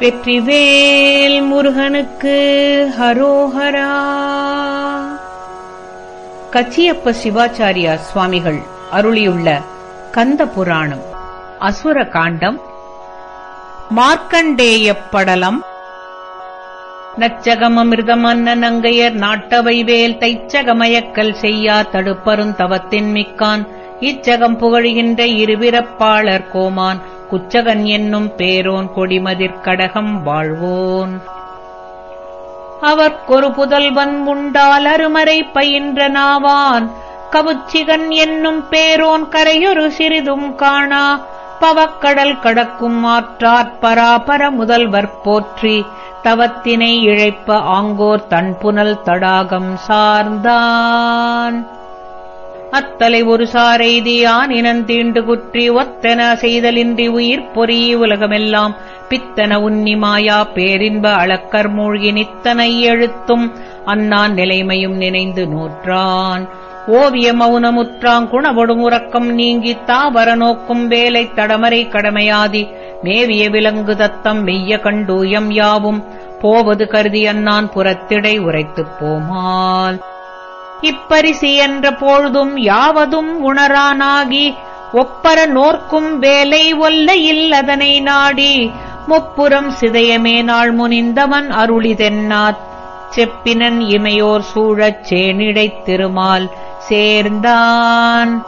வெற்றிவேல் முருகனுக்கு ஹரோஹரா. கச்சியப்ப சிவாச்சாரியா சுவாமிகள் அருளியுள்ள கந்த புராணம் அசுர காண்டம் மார்க்கண்டேயப்படலம் நச்சகமமிர்தம் அன்ன நங்கையர் நாட்டவை வேல் தைச்சகமயக்கல் செய்யா தடுப்பருந்தவத்தின் மிக்கான் இச்சகம் புகழுகின்ற இருபிறப்பாளர் கோமான் குச்சகன் என்னும் பேரோன் கொடிமதிர்கடகம் வாழ்வோன். அவர்க்கொரு புதல்வன் உண்டால் அருமறை பயின்ற நாவான் கவுச்சிகன் என்னும் பேரோன் கரையொரு சிறிதும் காணா பவக்கடல் கடக்கும் ஆற்றாற் பராபர முதல்வர் போற்றி தவத்தினை இழைப்ப ஆங்கோர் தன்புனல் தடாகம் சார்ந்தான். அத்தலை ஒரு சாரெய்தியான் இனந்தீண்டு குற்றி ஒத்தன செய்தலின்றி உயிர் பொறி உலகமெல்லாம். பித்தன உன்னி மாயா பேரின்ப அளக்கர் மூழ்கி நித்தனை எழுத்தும் அன்னான் நிலைமையும் நினைந்து நூற்றான். ஓவிய மௌனமுற்றாங் குணவொடும் உறக்கம் நீங்கி தாவர நோக்கும் வேலை தடமரை கடமையாதி. மேவிய விலங்கு தத்தம் மெய்ய கண்டூயம் யாவும். போவது கருதி அன்னான் புறத்திடை உரைத்துப் போமால். இப்பரிசி என்ற பொழுதும் யாவதும் உணரானாகி ஒப்பர நோர்க்கும் வேலை ஒல்லையில் அதனை நாடி முப்புறம் சிதையமே நாள் முனிந்தவன் அருளிதென்னாத் செப்பினன் இமையோர் சூழச் சேனிடைத் திருமால் சேர்ந்தான்.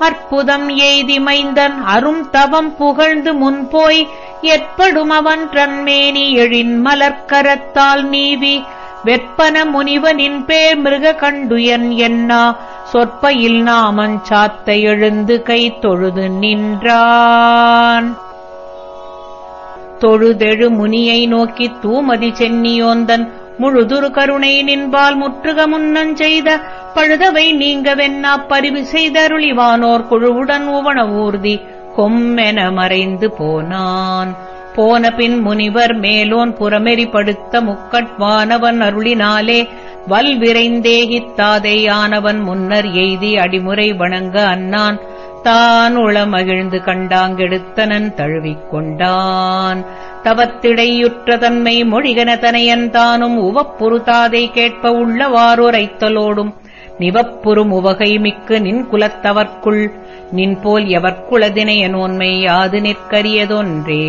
அற்புதம் எய்தி மைந்தன் அரும் தவம் புகழ்ந்து முன்போய் எற்படும் அவன் தன்மேனி எழின் மலர்க்கரத்தால் நீவி வெப்பன முனிவனின் பேர் மிருக கண்டுயன் என்னா? சொற்பையில் நாமன் சாத்தை எழுந்து கை தொழுது நின்றான். தொழுதெழு முனியை நோக்கி தூமதி சென்னியோந்தன். முழுதுரு கருணை நின்பால் முற்றுக முன்னஞ்செய்த பழுதவை நீங்கவென்னா? பரிவு செய்தருளிவானோர் குழுவுடன் உவன ஊர்தி கொம்மென மறைந்து போனான். போன பின் முனிவர் மேலோன் புறமெறிப்படுத்த முக்கட்வானவன் அருளினாலே வல் விரைந்தேகித்தாதை ஆனவன் முன்னர் எய்தி அடிமுறை வணங்க அன்னான். தான் உள மகிழ்ந்து கண்டாங்கெடுத்தனன் தழுவிக் கொண்டான். தவத்திடையுற்ற தன்மை மொழிகன தனையன் தானும் உவப்புறுதாதை கேட்ப உள்ளவாறுரைத்தலோடும் நிவப்புறும் உவகை மிக்கு நின் குலத்தவர்க்குள் நின்போல் எவர்க்குளதினைய நோன்மை யாது நிற்கரியதொன்றே.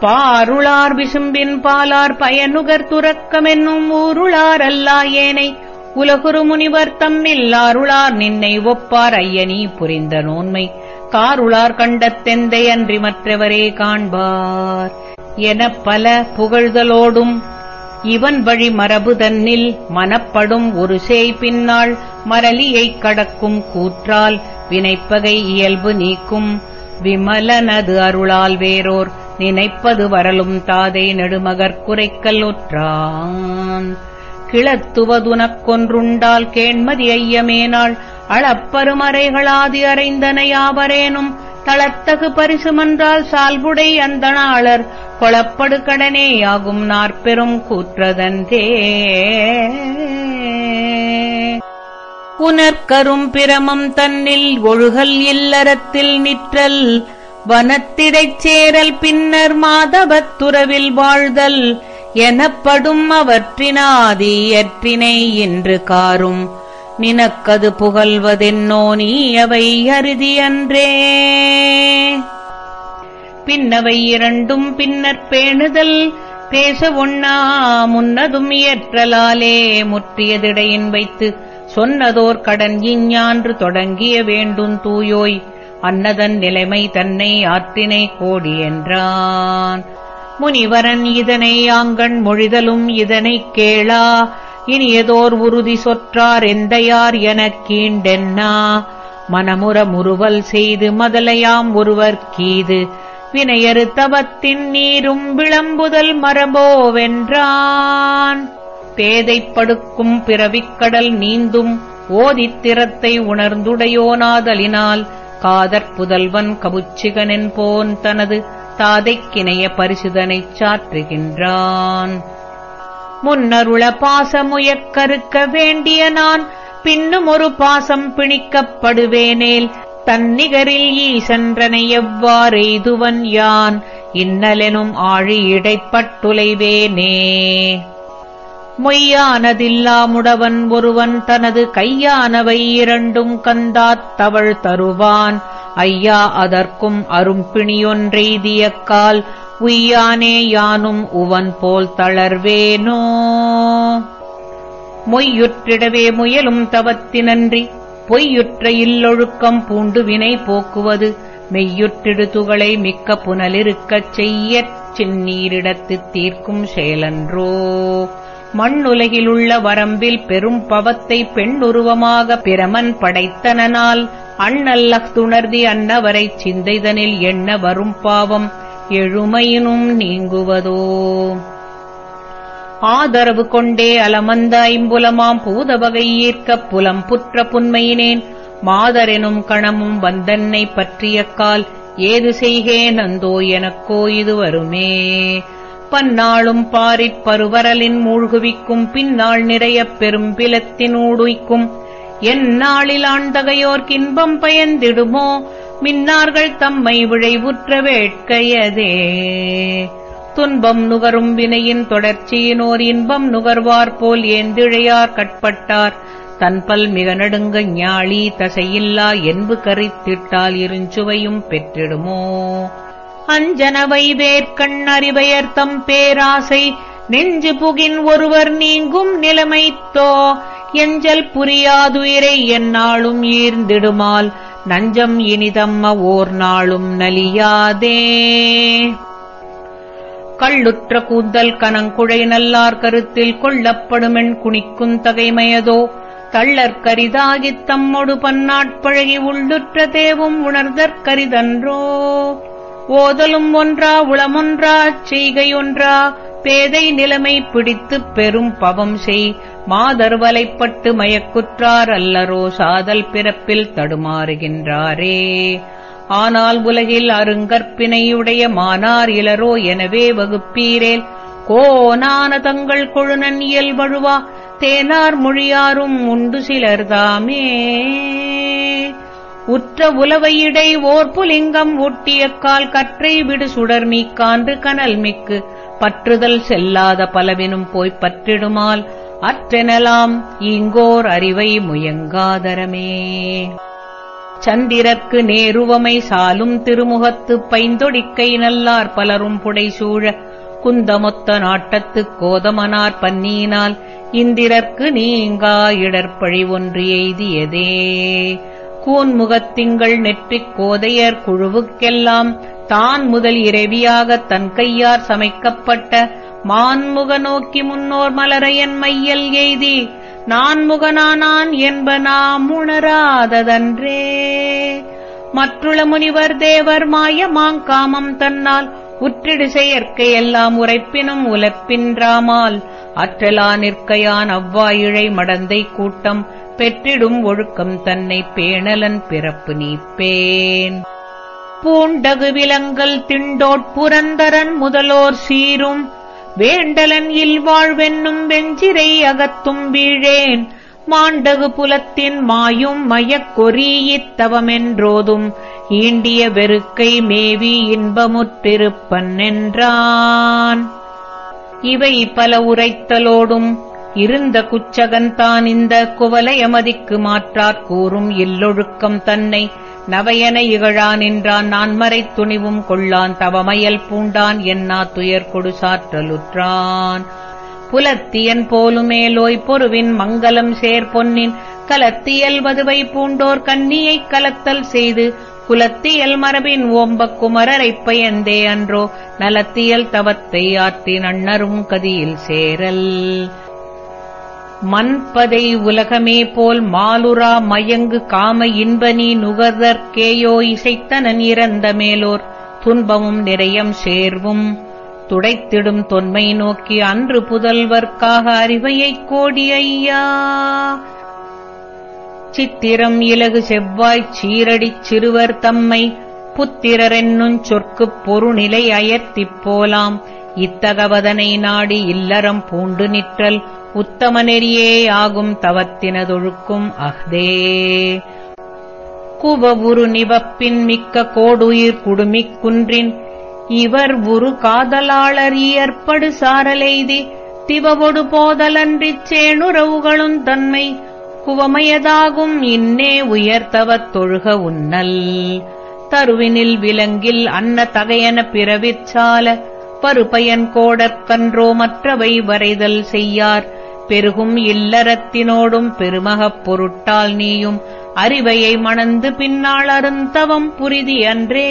பாருளார் விசும்பின் பாலார் பயனுகர் துறக்கமென்னும் ஊருளார் அல்லா ஏனை உலகுரு முனிவர் தம்மில் அருளார் நின்னை ஒப்பார் ஐயனி புரிந்த நோன்மை காருளார் கண்டத்தெந்தை அன்றி மற்றவரே காண்பார். என பல புகழ்தலோடும் இவன் வழி மரபு தன்னில் மனப்படும் ஒரு சேய் பின்னாள் மரலியைக் கடக்கும் கூற்றால் வினைப்பகை இயல்பு நீக்கும். விமலனது அருளால் வேறோர் நினைப்பது வரலும் தாதை நெடுமகற் குறைக்கல் ஒற்றான். கிளத்துவதுனக்கொன்றுண்டால் கேண்மதி ஐயமேனாள் அளப்பருமறைகளாதி அறைந்தனையாவரேனும் தளத்தகு பரிசுமன்றால் சால்புடை அந்தணாளர் கொளப்படு கடனேயாகும் நாற்பெரும் கூற்றதன்றே. புனர்கரும் பிரமம் தன்னில் ஒழுகல் இல்லறத்தில் நிற்றல் வனத்திடைச் சேரல் பின்னர் மாதவத்துறவில் வாழ்தல் எனப்படும் அவற்றினாதி எற்றினை இன்று காரும். நினக்கது புகழ்வதென்னோ நீயவை அறுதியன்றே பின்னவை இரண்டும் பின்னர் பேணுதல் பேச ஒண்ணா முன்னதும் இயற்றலாலே முற்றியதிடையின் வைத்து சொன்னதோர் கடன் இஞ்ஞான்று தொடங்கிய வேண்டும் தூயோய் அன்னதன் நிலைமை தன்னை ஆற்றினை கோடி என்றான். முனிவரன் இதனை ஆங்கண் மொழிதலும் இதனைக் கேளா. இனியதோர் உறுதி சொற்றார் எந்தையார் எனக் கீண்டென்னா? மனமுற முறுவல் செய்து மதலையாம் ஒருவர் கீது. வினையறு தவத்தின் நீரும் விளம்புதல் மரபோவென்றான். பேதைப்படுக்கும் பிறவிக்கடல் நீந்தும் ஓதித்திறத்தை உணர்ந்துடையோனாதலினால் காதற் புதல்வன் கபுச்சிகனென் போன் தனது தாதைக்கிணைய பரிசுதனைச் சாற்றுகின்றான். முன்னருள பாசமுயக்கறுக்க வேண்டிய நான் பின்னும் ஒரு பாசம் பிணிக்கப்படுவேனேல் தன்னிகரில் ஈசன்றனை எவ்வாறெய்துவன் யான்? இன்னலெனும் ஆழி இடைப்பட்டுலைவேனே மொய்யானதில்லாமுடவன் ஒருவன் தனது கையானவை இரண்டும் கந்தாத் தவள் தருவான். ஐயா அதற்கும் அரும்பிணியொன்றெய்தியக்கால் உய்யானே யானும் உவன் போல் தளர்வேனோ? மொய்யுற்றிடவே முயலும் தவத்தினன்றி பொய்யுற்ற இல்லொழுக்கம் பூண்டு வினை போக்குவது. மெய்யுற்றிடு துகளை மிக்க புனலிருக்கச் செய்யச் சின்னீரிடத்துத் தீர்க்கும் செயலன்றோ? மண்ணுலகிலுள்ள வரம்பில் பெரும் பவத்தை பெண்ணுருவமாக பிரமன் படைத்தனால் அண்ணல்லக் துணர்தி அன்னவரைச் சிந்தைதனில் எண்ண வரும் பாவம். எழுமையினும் நீங்குவதோ? ஆதரவு கொண்டே அலமந்த ஐம்புலமாம் பூதவகை ஈர்க்கப் புலம் புற்ற புன்மையினேன். மாதரெனும் கணமும் வந்தன்னை பற்றியக்கால் ஏது செய்கேன் அந்தோ எனக்கோ இது வருமே? பன்னாளும் பாரிற் பருவரலின் மூழ்குவிக்கும் பின்னாள் நிறையப் பெரும் பிலத்தினூடுய்க்கும் எந்நாளில் ஆண்டகையோர்க்கின்பம் பயந்திடுமோ? மின்னார்கள் தம்மை விழைவுற்ற வேட்கையதே. துன்பம் நுகரும் வினையின் தொடர்ச்சியினோர் இன்பம் நுகர்வார் போல் ஏந்திழையார் கட்பட்டார். தன்பல் மிக நடுங்க ஞாழி தசையில்லா என்பு கரித்திட்டால் இருஞ்சுவையும் பெற்றிடுமோ? அஞ்சனவை வேர்க்கண் அறிவையர்த்தம் பேராசை நெஞ்சு புகின் ஒருவர் நீங்கும் நிலைமைத்தோ எஞ்சல் புரியாதுயிரை எந்நாளும் ஈர்ந்திடுமால் நஞ்சம் இனிதம்ம ஓர் நாளும் நலியாதே. கள்ளுற்ற கூந்தல் கனங்குழை நல்லார் கருத்தில் கொள்ளப்படுமென் குணிக்கும் தகைமையதோ தள்ளற்கரிதாகித் தம்மொடு பன்னாட்பழகி உள்ளுற்ற தேவும் உணர்தற்கரிதன்றோ ஓதலும் ஒன்றா உளமொன்றா செய்கையொன்றா பேதை நிலைமை பிடித்துப் பெரும் பவம் செய். மாதர்வலைப்பட்டு மயக்குற்றார் அல்லரோ சாதல் பிறப்பில் தடுமாறுகின்றாரே. ஆனால் உலகில் அருங்கற்பினையுடைய மானார் இலரோ எனவே வகுப்பீரேல். கோனான தங்கள் கொழுநன் இயல்பழுவா தேனார் மொழியாரும் உண்டு சிலர்தாமே. உற்ற உலவையிடை ஓர் புலிங்கம் ஒட்டியக்கால் கற்றை விடு சுடர் மீக்கான்று கனல் மிக்கு. பற்றுதல் செல்லாத பலவினும் போய்ப் பற்றிடுமால் அற்றெனலாம் இங்கோர் அறிவை முயங்காதரமே. சந்திரர்க்கு நேருவமை சாலும் திருமுகத்துப் பைந்தொடிக்கை நல்லார் பலரும் புடைசூழ குந்தமொத்த நாட்டத்துக் கோதமனார் பன்னியினால் இந்திரர்க்கு நீங்கா இடர்பழி ஒன்று எய்தியதே. கூன்முகத்திங்கள் நெற்றிக் கோதையர் குழுவுக்கெல்லாம் தான் முதல் இறைவியாகத் தன் கையார் சமைக்கப்பட்ட மான்முக நோக்கி முன்னோர் மலரையன் மையல் எய்தி நான்முகனானான் என்ப நாம் உணராததன்றே. மற்றுள முனிவர் தேவர் மாய மாங்காமம் தன்னால் உற்றிடு செயற்கையெல்லாம் உரைப்பினும் உலப்பின்றாமால் அற்றலா நிற்கையான் அவ்வாயிழை மடந்தை கூட்டம் பெற்றிடும் ஒழுக்கம் தன்னை பேணலன் பிறப்பு நீப்பேன். பூண்டகு விலங்கல் திண்டோட் புரந்தரன் முதலோர் சீரும் வேண்டலன் இல்வாழ்வென்னும் வெஞ்சிரை அகத்தும் வீழேன். மாண்டகு புலத்தின் மாயும் மயக்கொரீயித்தவமென்றோதும் ஈண்டிய வெறுக்கை மேவி இன்பமுற்றிருப்பன் என்றான். இவை பல உரைத்தலோடும் இருந்த குச்சகன்தான் இந்த குவலயமதிக்கு மாற்றாற் கூறும் இல்லொழுக்கம் தன்னை நவையன இகழான் என்றான். நான் மறைத் துணிவும் கொள்ளான் தவமயல் பூண்டான் என்னா துயர் கொடு சாற்றலுற்றான் புலத்தியன் போலுமேலோய் பொருவின் மங்கலம் சேர்பொன்னின். கலத்தியல்வதுவை கலத்தியல் வதுவை பூண்டோர் கண்ணியைக் கலத்தல் செய்து குலத்தியல் மரபின் ஓம்பக் குமரரைப் பயந்தே அன்றோ நலத்தியல் தவத்தை ஆற்றி நன்னரும் கதியில் சேரல். மண்பதை உலகமே போல் மாலுரா மயங்கு காம இன்பனி நுகர்தற்கேயோ இசைத்தனன் இறந்த மேலோர் துன்பமும் நிறையம் சேர்வும். துடைத்திடும் தொன்மை நோக்கி அன்று புதல்வர்க்காக அறிவையைக் கோடி ஐயா சித்திரம் இலகு செவ்வாய்ச் சீரடிச் சிறுவர் தம்மை புத்திரரென்னுஞ் சொற்குப் பொருநிலை அயர்த்திப் போலாம். இத்தகவதனை நாடி இல்லறம் பூண்டு நிற்றல் உத்தம நெறியே ஆகும் தவத்தினதொழுக்கும் அஹ்தே குவவுரு நிவப்பின் மிக்க கோடுயிர் குடுமிக் குன்றின் இவர் உரு காதலாளர் ஏற்படு சாரலெய்தி திவவொடு போதலன்றிச் சேணுறவுகளும் தன்மை குவமையதாகும் இன்னே உயர்த்தவத் தொழுக உன்னல். தருவினில் விலங்கில் அன்ன தகையன பிறவிச்சால பருப்பயன் கோடற்கன்றோ மற்றவை வரைதல் செய்யார். பெருகும் இல்லறத்தினோடும் பெருமகப் பொருட்டால் நீயும் அறிவையை மணந்து பின்னாள் அருந்தவம் புரிதி அன்றே.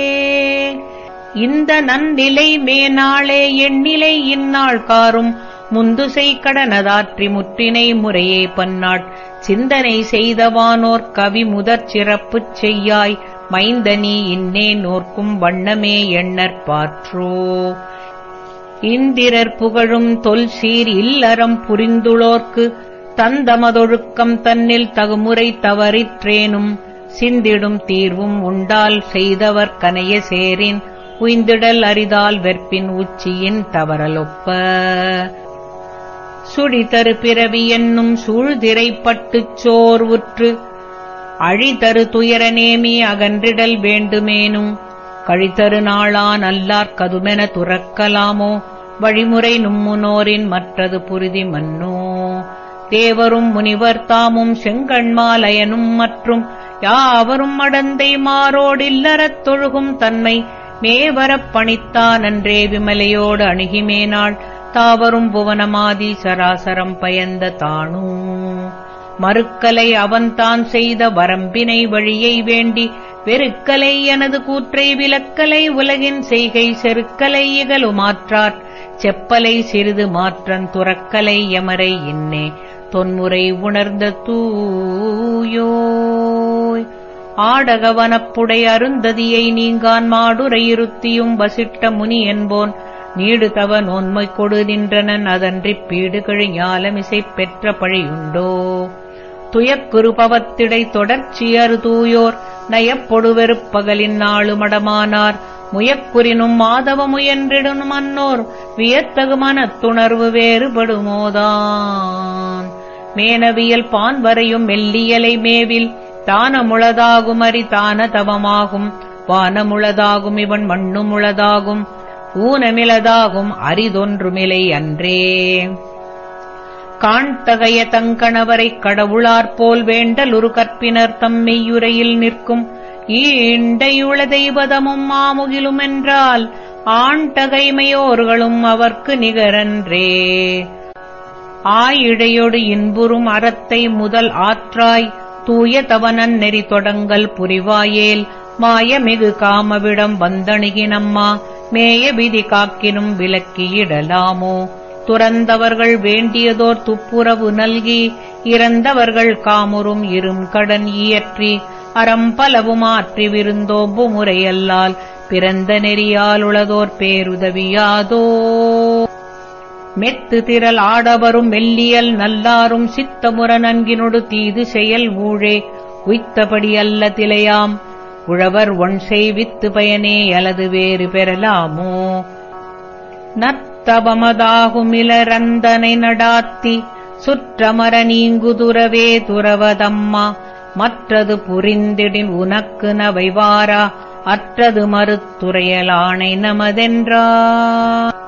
இந்த நன்னிலை மேனாளே எண்ணிலை இந்நாள் காரும். முந்துசை கடனதாற்றி முற்றினை முறையே பன்னாட் சிந்தனை செய்தவானோர் கவி முதற் சிறப்புச் செய்யாய். மைந்தனி இன்னே நோர்க்கும் வண்ணமே எண்ணற் பாற்றோ. இந்திரர் புகழும் தொல் சீர் இல்லறம் புரிந்துளோர்க்கு. தந்தமதொழுக்கம் தன்னில் தகுமுறை தவறிற்றேனும். சிந்திடும் தீர்வும் உண்டால் செய்தவர் கனைய சேரின். உய்ந்திடல் அரிதால் வெற்பின் உச்சியின் தவறலொப்ப. சுழிதரு பிறவி என்னும் சூழ்திரைப்பட்டுச் சோர்வுற்று அழிதரு துயரநேமி அகன்றிடல் வேண்டுமேனும் கழித்தரு நாளான் அல்லார்க்கதுமென துறக்கலாமோ வழிமுறை நும்முனோரின் மற்றது புரிதி மன்னோ. தேவரும் முனிவர் தாமும் செங்கண்மாலயனும் மற்றும் யாவரும் அடந்தை மாறோடில்லறத் தொழுகும் தன்மை மேவரப் பணித்தானன்றே விமலையோடு அணுகிமேனாள். தாவரும் புவனமாதி சராசரம் பயந்த தானும் மறுக்கலை அவன்தான் செய்த வரம்பினை வழியை வேண்டி வெறுக்கலை எனது கூற்றை விலக்கலை உலகின் செய்கை செருக்கலை இகலுமாற்றார் செப்பலை சிறிது மாற்றன் துறக்கலை எமரை இன்னே தொன்முறை உணர்ந்த தூயோய். ஆடகவனப்புடை அருந்ததியை நீங்கான் மாடுரையிருத்தியும் வசிட்ட முனி என்போன். நீடு நோன்மை கொடு நின்றனன் அதன்றிப் பீடு ஞாலமிசை பெற்ற பழியுண்டோ? துயக்குருபவத்திடை தொடர்ச்சியறு தூயோர் நயப்பொடுவெறுப்பகலின் நாளு மடமானார். முயக்குறினும் மாதவ முயன்றிடனும் மன்னோர் வியத்தகு மனத்துணர்வு வேறுபடுமோதான். மேனவியல் பான் வரையும் மெல்லியலை மேவில் தானமுளதாகும் அரி தான தவமாகும் வானமுளதாகும் இவன் மண்ணுமுளதாகும். ஊனமிளதாகும் அரிதொன்றுமிலை அன்றே. காண்தகைய தங்கணவரைக் கடவுளாற்போல் வேண்டலுரு கற்பினர் தம் மெய்யுரையில் நிற்கும். ஈண்டையுள தெய்வதமும் மாமுகிலுமென்றால் ஆண்டகைமையோர்களும் அவர்க்கு நிகரன்றே. ஆயிழையொடு இன்புறும் அறத்தை முதல் ஆற்றாய். தூய தவனன் நெறி தொடங்கல் புரிவாயேல். மாயமிகு காமவிடம் வந்தணுகினம்மா மேய விதி காக்கினும் விலக்கியிடலாமோ துறந்தவர்கள் வேண்டியதோர் துப்புரவு நல்கி இறந்தவர்கள் காமுறும் இரும் கடன் இயற்றி. அறம்பலவும் ஆற்றி விருந்தோம்பு முறையல்லால் பிறந்த நெறியாலுளதோர் பேருதவியாதோ? மெத்து திரள் ஆடவரும் மெல்லியல் நல்லாரும் சித்தமுற நன்கினொடு தீது செயல் ஊழே. உய்த்தபடி அல்ல திலையாம். உழவர் ஒன் செய்வித்து பயனே அலது வேறு பெறலாமோ? நத்தபமதாகுமிலரந்தனை நடாத்தி. சுற்றமர நீங்குதுரவே துறவதம்மா. மற்றது புரிந்திடின் உனக்கு நவைவாரா? அற்றது மறுத்துறையலானை நமதென்றா?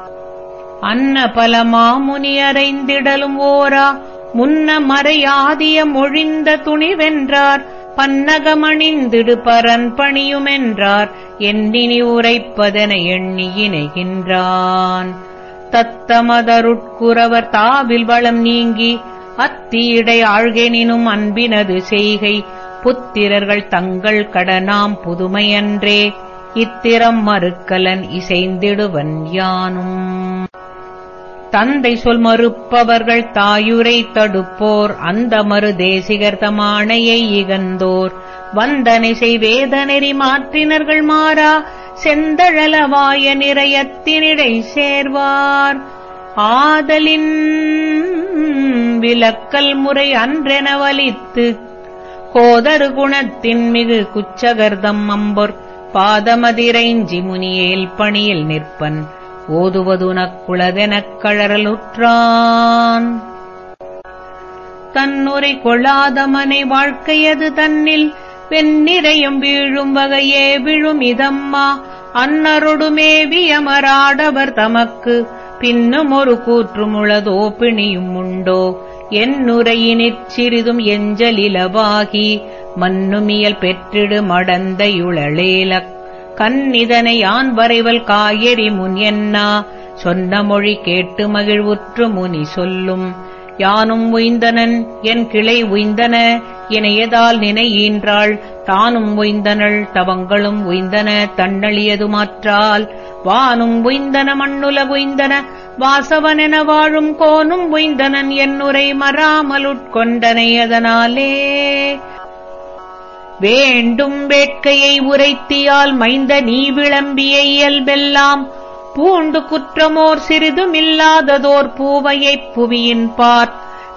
அன்ன பல மாமுனியரைந்திடலும் ஓரா. முன்ன மறையாதிய மொழிந்த துணிவென்றார். பன்னகமணிந்திடு பரன் பணியுமென்றார் எண்ணினி உரைப்பதென எண்ணி இணைகின்றான். தத்தமதருட்குறவர் தாவில் வளம் நீங்கி அத்தீடை ஆழ்கெனினும் அன்பினது செய்கை. புத்திரர்கள் தங்கள் கடனாம் புதுமையன்றே. இத்திரம் மறுக்கலன் இசைந்திடுவன் யானும். தந்தை சொல் மறுப்பவர்கள் தாயுரை தடுப்போர். அந்த மறு தேசிகர் தமானையை இகந்தோர். வந்தனை செய்வேதனெறி மாற்றினர்கள் மாறா செந்தழலவாய நிறையத்தினிடை சேர்வார். ஆதலின் விலக்கல் முறை அன்றென வலித்து கோதரு குணத்தின் மிகு குச்சகர்தம் அம்பொர். பாதமதிரைஞ்சி முனியேல் பணியில் நிற்பன். ஓதுவதுனக்குளதெனக் கழறலுற்றான். தன்னுரை கொள்ளாத மனை வாழ்க்கையது தன்னில் வெண்ணிறையும் வீழும் வகையே விழும் இதம்மா அன்னரொடுமேவியமராடவர் தமக்கு பின்னும் ஒரு கூற்றுமுளதோ பிணியும் உண்டோ என்னுரையினிற் சிறிதும் எஞ்சலிலவாகி மன்னுமியல் பெற்றிடு மடந்தையுளேலக் கண்ணிதனை யான் வரைவல் காயறி முன் என்னா சொன்ன மொழி கேட்டு மகிழ்வுற்று முனி சொல்லும். யானும் உய்ந்தனன் என் கிளை உய்ந்தன. இணையதால் நினையீன்றாள் தானும் உய்ந்தனள் தவங்களும் உய்ந்தன. தன்னழியது மாற்றால் வானும் உய்ந்தன மண்ணுல உய்ந்தன. வாசவனென வாழும் கோனும் உய்ந்தனன் என்னுரை மறாமலுட்கொண்டனை அதனாலே. வேண்டும் வேட்கையை உரைத்தியால் மைந்த நீ விளம்பிய இயல்பெல்லாம். பூண்டு குற்றமோர் சிறிதுமில்லாததோர் பூவையைப் புவியின் பார்.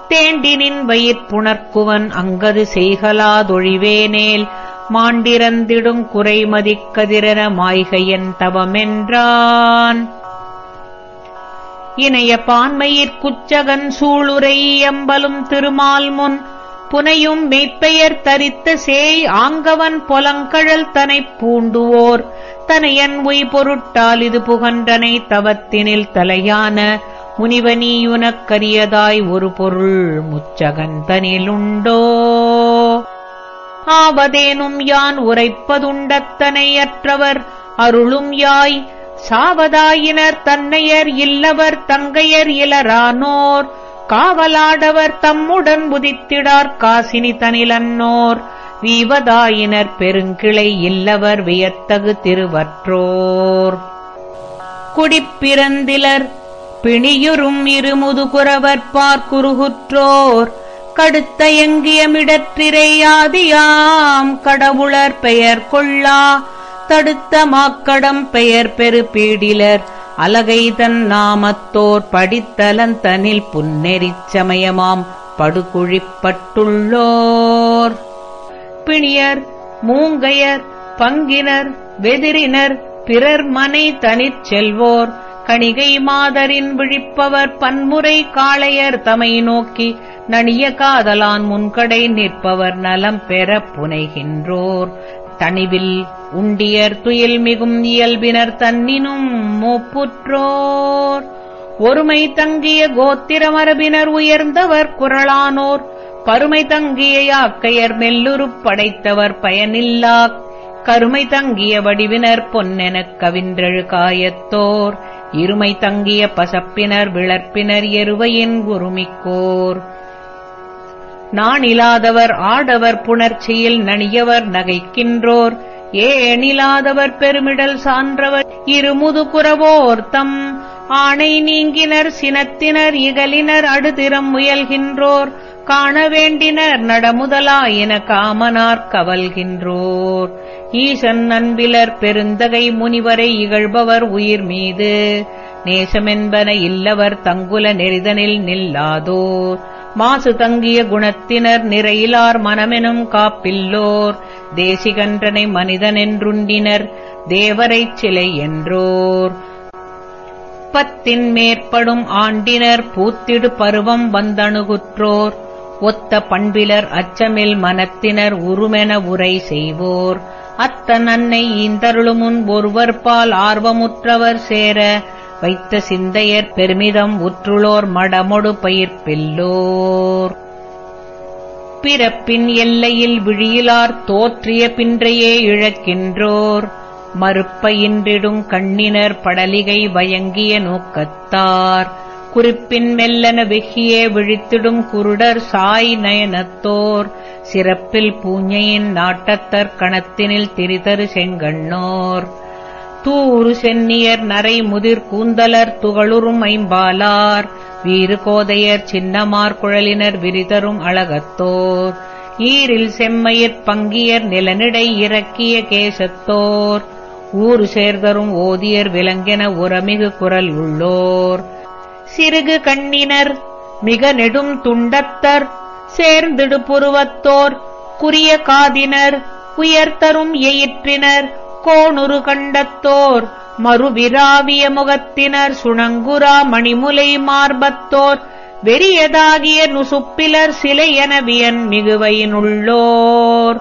தேண்டினின் வயிற்புணர்க்குவன் அங்கது செய்கலாதொழிவேனேல் மாண்டிரந்திடும் குறைமதிக்கதிரென மாய்கையன் தவமென்றான். இணைய பான்மையிற் குச்சகன் சூளுரை எம்பலும் திருமால் முன் புனையும் மெய்ப்பெயர் தரித்த சேய் ஆங்கவன் பொலங்கழல் தனைப் பூண்டுவோர். தனையன் உய் பொருட்டால் இது புகன்றனை தவத்தினில் தலையான. முனிவனீயுனக்கரியதாய் ஒரு பொருள் முச்சகந்தனிலுண்டோ. ஆவதேனும் யான் உரைப்பதுண்டத்தனையற்றவர் அருளும் யாய் சாவதாயினர் தன்னையர் இல்லவர் தங்கையர் இலரானோர் காவலாடவர் தம்முடன் புதித்திடார் காசினி தனிலன்னோர். வீவதாயினர் பெருங்கிளை இல்லவர் வியத்தகு திருவற்றோர். குடிப்பிறந்திலர் பிணியுறும் இருமுதுகுறவர் பார்க்குருகுற்றோர். கடுத்தயங்கியமிடற்றிரையாதியாம் கடவுளர் பெயர் கொள்ளா. தடுத்த மாக்கடம் பெயர் பெரு பீடிலர். அலகைதன் நாமத்தோர் படித்தலந்தனில் புன்னெறிச் சமயமாம் படுகுழிப்பட்டுள்ளோர். பிணியர் மூங்கையர் பங்கினர் வெதிரினர் பிறர் மனை தனிச் செல்வோர். கணிகை மாதரின் விழிப்பவர் பன்முறை காளையர் தமை நோக்கி நணிய காதலான் முன்கடை நிற்பவர் நலம் பெற புனைகின்றோர். தணிவில் உண்டியர் துயில் மிகும் இயல்பினர் தன்னினும் மூப்புற்றோர். ஒருமை தங்கிய கோத்திர மரபினர் உயர்ந்தவர் குரலானோர் பருமை தங்கிய யாக்கையர் மெல்லுரு படைத்தவர் பயனில்லா. கருமை தங்கிய வடிவினர் பொன்னெனக் கவின்றழு காயத்தோர். இருமை தங்கிய பசப்பினர் விளர்ப்பினர் எருவையின் நான் இலாதவர் ஆடவர் புணர்ச்சியில் நணியவர் நகைக்கின்றோர். ஏணிலாதவர் பெருமிடல் சான்றவர்? இருமுது குறவோர் ஆணை நீங்கினர் சினத்தினர் இகலினர் அடுதிறம் முயல்கின்றோர். காண வேண்டினர் நடமுதலாயின காமனார் கவல்கின்றோர். ஈசன் அன்பிலர் பெருந்தகை முனிவரை இகழ்பவர் உயிர் மீது. நேசமென்பன இல்லவர் தங்குல நெறிதனில் நில்லாதோர். மாசு தங்கிய குணத்தினர் நிறையிலார் மனமெனும் காப்பில்லோர். தேசிகன்றனை மனிதனென்றுண்டினர் தேவரைச் சிலை என்றோர். பத்தின் மேற்படும் ஆண்டினர் பூத்திடு பருவம் வந்தணுகுற்றோர். ஒத்த பண்பிலர் அச்சமில் மனத்தினர் உருமென உரை செய்வோர். அத்தன் அன்னை இந்தருளுமுன் ஒருவர் பால் ஆர்வமுற்றவர் சேர வைத்த சிந்தையர் பெருமிதம் உற்றுளோர் மடமொடு பயிர்ப்பில்லோர் பிறப்பின் எல்லையில் விழியிலார் தோற்றிய பின்றையே இழக்கின்றோர். மறுப்பயின்றிடும் கண்ணினர் படலிகை வயங்கிய நோக்கத்தார். குறிப்பின் மெல்லன வெகியே விழித்திடும் குருடர் சாய் நயனத்தோர். சிறப்பில் பூஞ்சையின் நாட்டத்தர் கணத்தினில் திரிதரு செங்கண்ணோர். தூறு சென்னியர் நரை முதிர் கூந்தலர் துகளுறும் ஐம்பாலார். வீறு கோதையர் சின்னமார் குழலினர் விரிதரும் அழகத்தோர். ஈரில் செம்மையிற் பங்கியர் நிலனிடை இறக்கிய கேசத்தோர். ஊறு சேர்தரும் ஓதியர் விலங்கென உரமிகு குரல் உள்ளோர். சிறுகு கண்ணினர் மிக நெடும் துண்டத்தர் சேர்ந்திடு புருவத்தோர். குறிய காதினர் உயர்த்தரும் எயிற்றினர் கோணுரு கண்டத்தோர் மறுவிராவிய முகத்தினர் சுணங்குரா மணிமுலை மார்பத்தோர் வெறியதாகிய நுசுப்பிலர் சிலை எனவியன் மிகுவையினுள்ளோர்.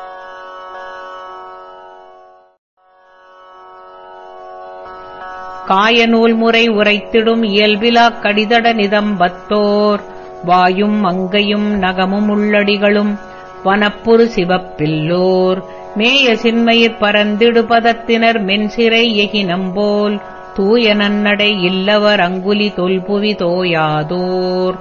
காயநூல் முறை உரைத்திடும் இயல்பிலாக் கடிதட நிதம்பத்தோர் வாயும் அங்கையும் நகமும் உள்ளடிகளும் வனப்புறு சிவப்பில்லோர். மேய சின்மயிற் பரந்திடு பதத்தினர் மென்சிறை எகினம்போல் தூய நன்னடை இல்லவர் அங்குலி தொல்புவி தோயாதோர்.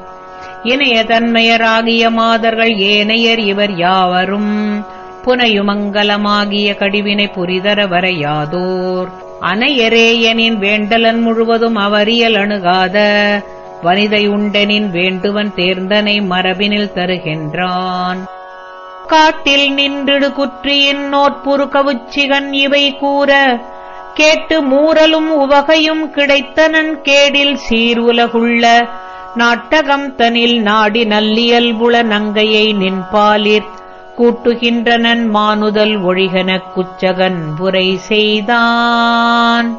இணைய தன்மையராகிய மாதர்கள் ஏனையர் இவர் யாவரும். புனையுமங்கலமாகிய கடிவினை புரிதர வரையாதோர். அனையரேயனின் வேண்டலன் முழுவதும் அவரியல் அணுகாத. வனிதை வேண்டுவன் தேர்ந்தனை மரபினில் தருகின்றான். காட்டில் நின்றிடு குற்றியின் நோற்புறு கவுச்சிகன் இவை கூற. கேட்டு மூரலும் உவகையும் கிடைத்தனன் கேடில் சீர் உலகுள்ள நாட்டகம் தனில் நாடி நல்லியல்புல நங்கையை நின்பாலிற். கூட்டுகின்றனன் மானுதல் ஒழிகனக் குச்சகன் உரை செய்தான்.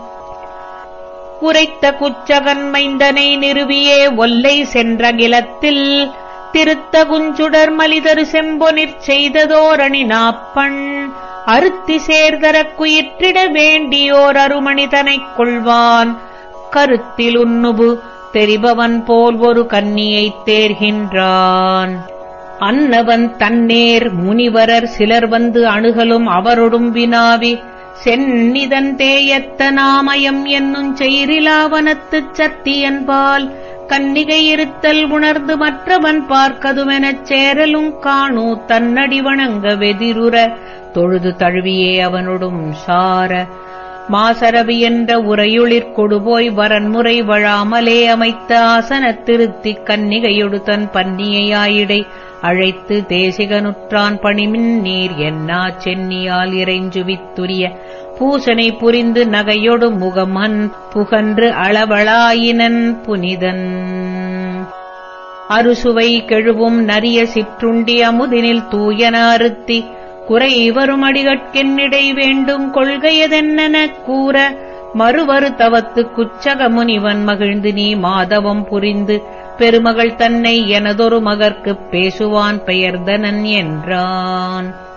உரைத்த குச்சகன் மைந்தனை நிறுவியே ஒல்லை சென்ற கிலத்தில் திருத்த குஞ்சுடர் மலிதரு செம்பொனிற் செய்ததோரணி நாப்பண். அருத்தி சேர்தரக்குயிற்றிட வேண்டியோர் அருமணிதனைக் கொள்வான். கருத்தில் உன்னுபு தெரிபவன் போல் ஒரு கன்னியைத் தேர்கின்றான். அன்னவன் தன்னேர் முனிவரர் சிலர் வந்து அணுகலும் அவரொடும் வினாவி சென்னிதன் தேயத்த நாமயம் என்னும் செயிரிலாவனத்துச் சத்தியன்பால் கன்னிகை இருத்தல் உணர்ந்து மற்றவன் பார்க்கதுமெனச் சேரலும் காணோ தன்னடி வணங்க வெதிருற தொழுது தழுவியே அவனொடும் சார. மாசரவி என்ற உரையுளிர் கொடுபோய் வரன்முறை வழாமலே அமைத்த ஆசனத் திருத்திக் கன்னிகையொடு தன் பன்னியையாயிடை அழைத்து தேசிகனுற்றான் பணிமின் நீர் என்னா சென்னியால் இறைஞ்சுவித்துரிய. பூசனை புரிந்து நகையொடு முகமன் புகன்று அளவளாயினன் புனிதன். அறுசுவை கெழுவும் நரிய சிற்றுண்டி அமுதினில் தூயன அறுத்தி குறை வரும் அடிகட்கென்னிடை வேண்டும் கொள்கையதென்னெனக் கூற மறுவரு தவத்து குச்சக முனிவன் மகிழ்ந்து நீ மாதவம் புரிந்து பெருமகள் தன்னை எனதொரு மகர்க்குப் பேசுவான் பெயர்தனன் என்றான்.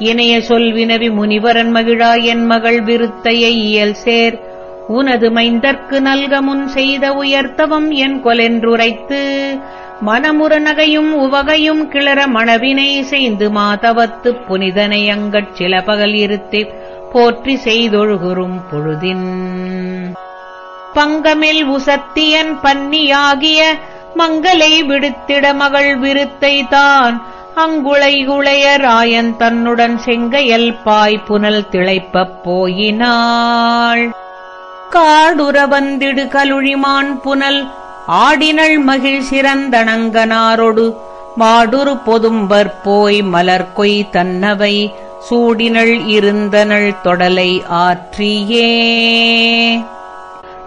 இணைய சொல் வினவி முனிவரன் மகிழா என் மகள் விருத்தையை இயல் சேர். உனது மைந்தற்கு நல்க முன் செய்த உயர்த்தவம் என் கொலென்றுரைத்து. மனமுற நகையும் உவகையும் கிளற மணவினை செய்து மாதவத்துப் புனிதனை அங்கட் சில பகல் இருத்தி. போற்றி செய்தொழுகுறும் பொழுதின். பங்கமில் உசத்தியன் பன்னியாகிய மங்களை விடுத்திட மகள் விருத்தை தான் அங்குளைகுளைய ராயன் தன்னுடன் செங்கையல் பாய் புனல் திளைப்பப் போயினாள். காடுற வந்திடு கலுழிமான் புனல் ஆடினள் மகிழ் சிறந்தணங்கனாரொடு மாடுரு பொதும்பற் போய் மலர் கொய் தன்னவை சூடினள் இருந்தனள் தொடலை ஆற்றியே.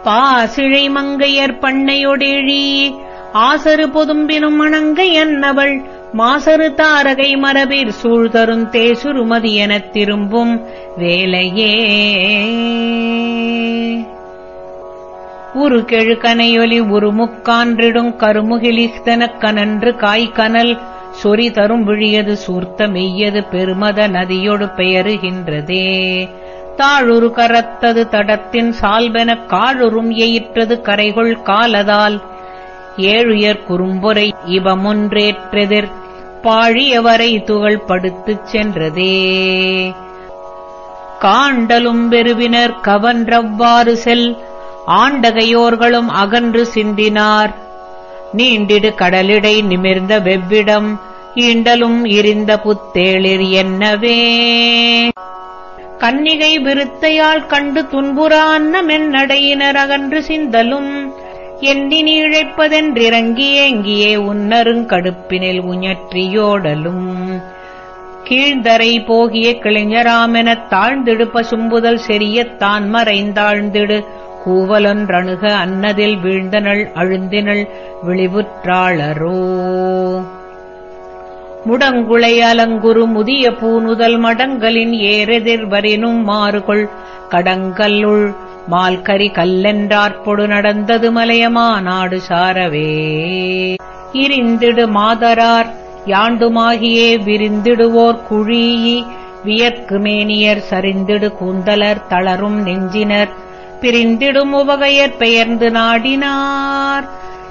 பாசிழை மங்கையர் பண்ணையொடேழி ஆசரு பொதும்பினும் மணங்கை என்னவள் மாசரு தாரகை மரபிற் சூழ்தரும் தேசுருமதி எனத் திரும்பும் வேலையே உரு கெழுக்கனையொலி ஒரு முக்கான்றிடும் கருமுகிலிஸ்தனக்கனன்று காய்கனல் சொறி தரும் விழியது சூர்த்த மெய்யது பெருமத நதியொடு பெயருகின்றதே. தாழுரு கரத்தது தடத்தின் சால்பெனக் காழுறும் எயிற்றது கரைகொள் காலதால் ஏழுயர் குறும்பொறை இவமொன்றேற்றெதிர் பாழியவரை துகள் படுத்துச் சென்றதே. காண்டலும் பெருவினர் கவன்றவ்வாறு செல் ஆண்டகையோர்களும் அகன்று சிந்தினார். நீண்டிடு கடலிடை நிமிர்ந்த வெவ்விடம் ஈண்டலும் இருந்த புத்தேளிர் என்னவே. கன்னிகை விருத்தையால் கண்டு துன்புறான்ன மென்னடையினர் அகன்று சிந்தலும் எண்ணி நீழைப்பதென்றிறங்கி ஏங்கியே உன்னருங்கடுப்பினில் உஞற்றியோடலும். கீழ்ந்தரை போகிய கிளைஞராமெனத் தாழ்ந்திடு பசும்புதல் செரியத்தான் மறைந்தாழ்ந்திடு கூவலொன்றணுக அன்னதில் வீழ்ந்தனள் அழுந்தினள் விழிவுற்றாளரோ. முடங்குளை அலங்குரு முதிய பூனுதல் மடங்கலின் ஏரெதிர் வரினும் மாறுகொள். கடங்கல்லுள் மால்கரி கல்லென்றாற்பொடு நடந்தது மலையமா நாடு சாரவே. இரிந்திடு மாதரார் யாண்டுமாகியே விரிந்திடுவோர் குழீயி. வியர்க்கு மேனியர் சரிந்திடு கூந்தலர் தளரும் நெஞ்சினர். பிரிந்திடும் உவகையர் பெயர்ந்து நாடினார்.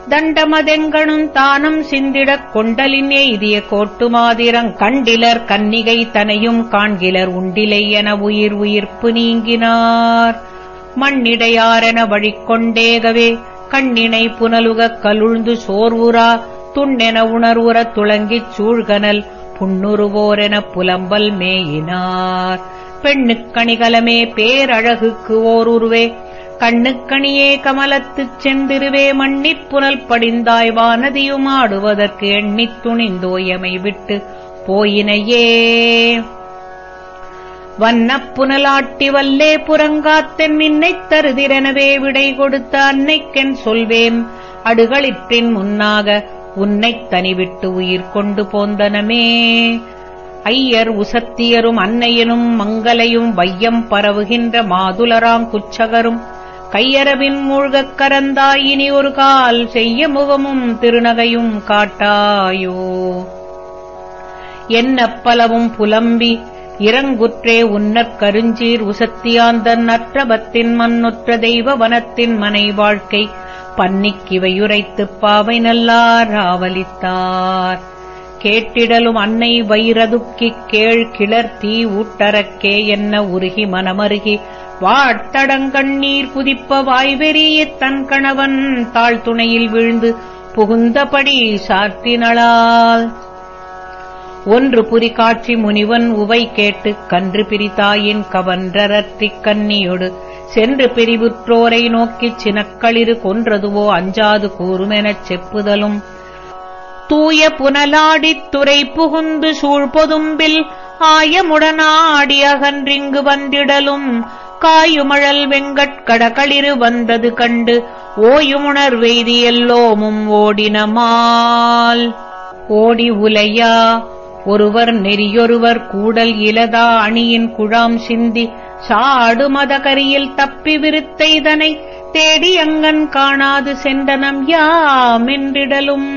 தண்டமதெங்கனும் தானும் சிந்திடக் கொண்டலின் எய்திய கோட்டுமாதிரங் கண்டிலர் கன்னிகை தனையும் காண்கிலர் உண்டிலை என உயிர் உயிர்ப்பு நீங்கினார். மண்ணிடையாரென வழிக்கொண்டேகவே கண்ணினை புனலுகக் கலுழ்ந்து சோர்வுரா துண்ணென உணர்வுறத் துளங்கிச் சூழ்கனல் புன்னுருவோரெனப் புலம்பல் மேயினார். பெண்ணுக்கணிகலமே பேரழகுக்கு ஓருருவே கண்ணுக்கணியே கமலத்துச் செந்திருவே மண்ணிப் புனல் படிந்தாய் வானதியும் ஆடுவதற்கு எண்ணித் துணிந்தோயமை விட்டு போயினையே. வண்ணப் புனலாட்டி வல்லே புறங்காத்தென் மின்னைத் தருதிரெனவே விடை கொடுத்த அன்னைக்கென் சொல்வேம். அடுகளிற்றின் முன்னாக உன்னைத் தனிவிட்டு உயிர் கொண்டு போந்தனமே. ஐயர் உசத்தியரும் அன்னையனும் மங்கலையும் வையம் பரவுகின்ற மாதுலராங் குச்சகரும். கையரவின் மூழ்கக் கரந்தாயினி ஒரு கால் செய்ய முகமும் திருநகையும் காட்டாயோ. என்ன பலவும் புலம்பி இறங்குற்றே உன்னற் கருஞ்சீர் உசத்தியாந்தன் அற்றபத்தின் மண்ணுற்ற தெய்வ வனத்தின் மனை வாழ்க்கை பன்னிக்கிவையுரைத்துப் பாவை நல்லார் ஆவலித்தார். கேட்டிடலும் அன்னை வைரதுக்கிக் கேள் கிளர் தீ ஊட்டரக்கே என்ன உருகி மனமருகி வாட்டடங்கண்ணீர் குதிப்ப வாய்வெறியத் தன் கணவன் தாழ்த்துணையில் வீழ்ந்து புகுந்தபடி சார்த்தினளால் ஒன்று புரி காட்சி முனிவன் உவை கேட்டுக் கன்று பிரித்தாயின் கவன்றரற்றிக் கன்னியொடு சென்று பிரிவுற்றோரை நோக்கிச் சினக்களிரு கொன்றதுவோ அஞ்சாது கூறுமெனச் செப்புதலும். தூய புனலாடித் துறை புகுந்து சூழ்பொதும்பில் ஆயமுடனாடி அகன்றிங்கு வந்திடலும். காயுமழல் வெங்கட்கடகளிரு வந்தது கண்டு ஓயுமுணர் வெய்தி எல்லோமும் ஓடினமால் ஓடி உலையா ஒருவர் நெறியொருவர் கூடல் இலதா அணியின் குழாம் சிந்தி சாடு மதகரியில் தப்பி விருத்தைதனை தேடி அங்கன் காணாது சென்றனம் யாமென்றிடலும்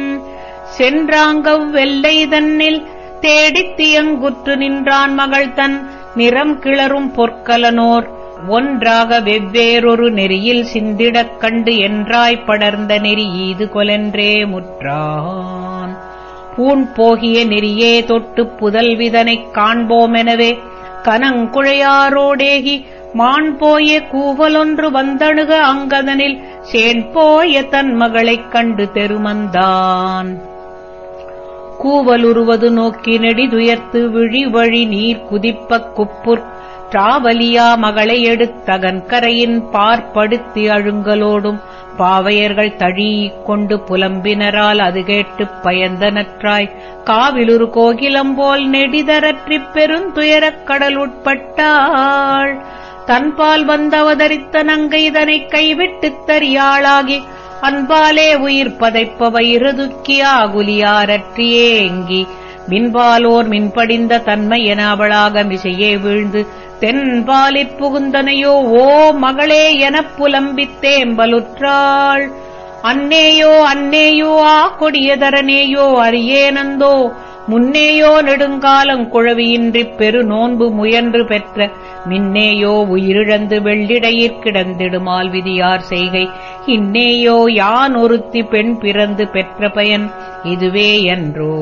சென்றாங்கவ் வெள்ளை தன்னில் தேடித் தியங்குற்று நின்றான் மகள் தன் நிறம் கிளறும் பொற்கலனோர். ஒன்றாக வெவ்வேறொரு நெறியில் சிந்திடக் கண்டு என்றாய் படர்ந்த நெறி ஈது கொலென்றே முற்றா. பூண் போகிய நெறியே தொட்டுப் புதல்விதனைக் காண்போமெனவே கனங்குழையாரோடேகி மான் போய கூவலொன்று வந்தணுக அங்கதனில் சேன் போய தன் மகளைக் கண்டு தெருமந்தான். கூவலுருவது நோக்கி நெடிதுயர்த்து விழிவழி நீர் குதிப்பக் குப்புற் டிராவலியா மகளை எடுத்தகன் கரையின் பார்ப்படுத்தி அழுங்கலோடும் பாவையர்கள் தழீக் கொண்டு புலம்பினரால் அது கேட்டுப் பயந்தனற்றாய். காவிலுரு கோகிலம்போல் நெடிதரற்றிப் பெருந்துயரக் கடல் உட்பட்டாள். தன்பால் வந்தவதரித்த நங்கை இதனைக் கைவிட்டுத் தரியாளாகி அன்பாலே உயிர் பதைப்பவை வயிறுதுக்கியாகுலியாரற்றியேங்கி மின்பாலோர் மின்படிந்த தன்மை என அவளாக மிசையே வீழ்ந்து தென்பாலிற் புகுந்தனையோ ஓ மகளே எனப் புலம்பித் தேம்பலுற்றாள் அன்னேயோ அன்னேயோ ஆ கொடியதரனேயோ அரியேனந்தோ முன்னேயோ நெடுங்காலம் குழவியின்றிப் பெரு நோன்பு முயன்று பெற்ற மின்னேயோ உயிரிழந்து வெள்ளிடையிற் கிடந்திடுமால் விதியார் செய்கை. இன்னேயோ யான் ஒருத்தி பெண் பிறந்து பெற்ற பயன் இதுவே என்றோ.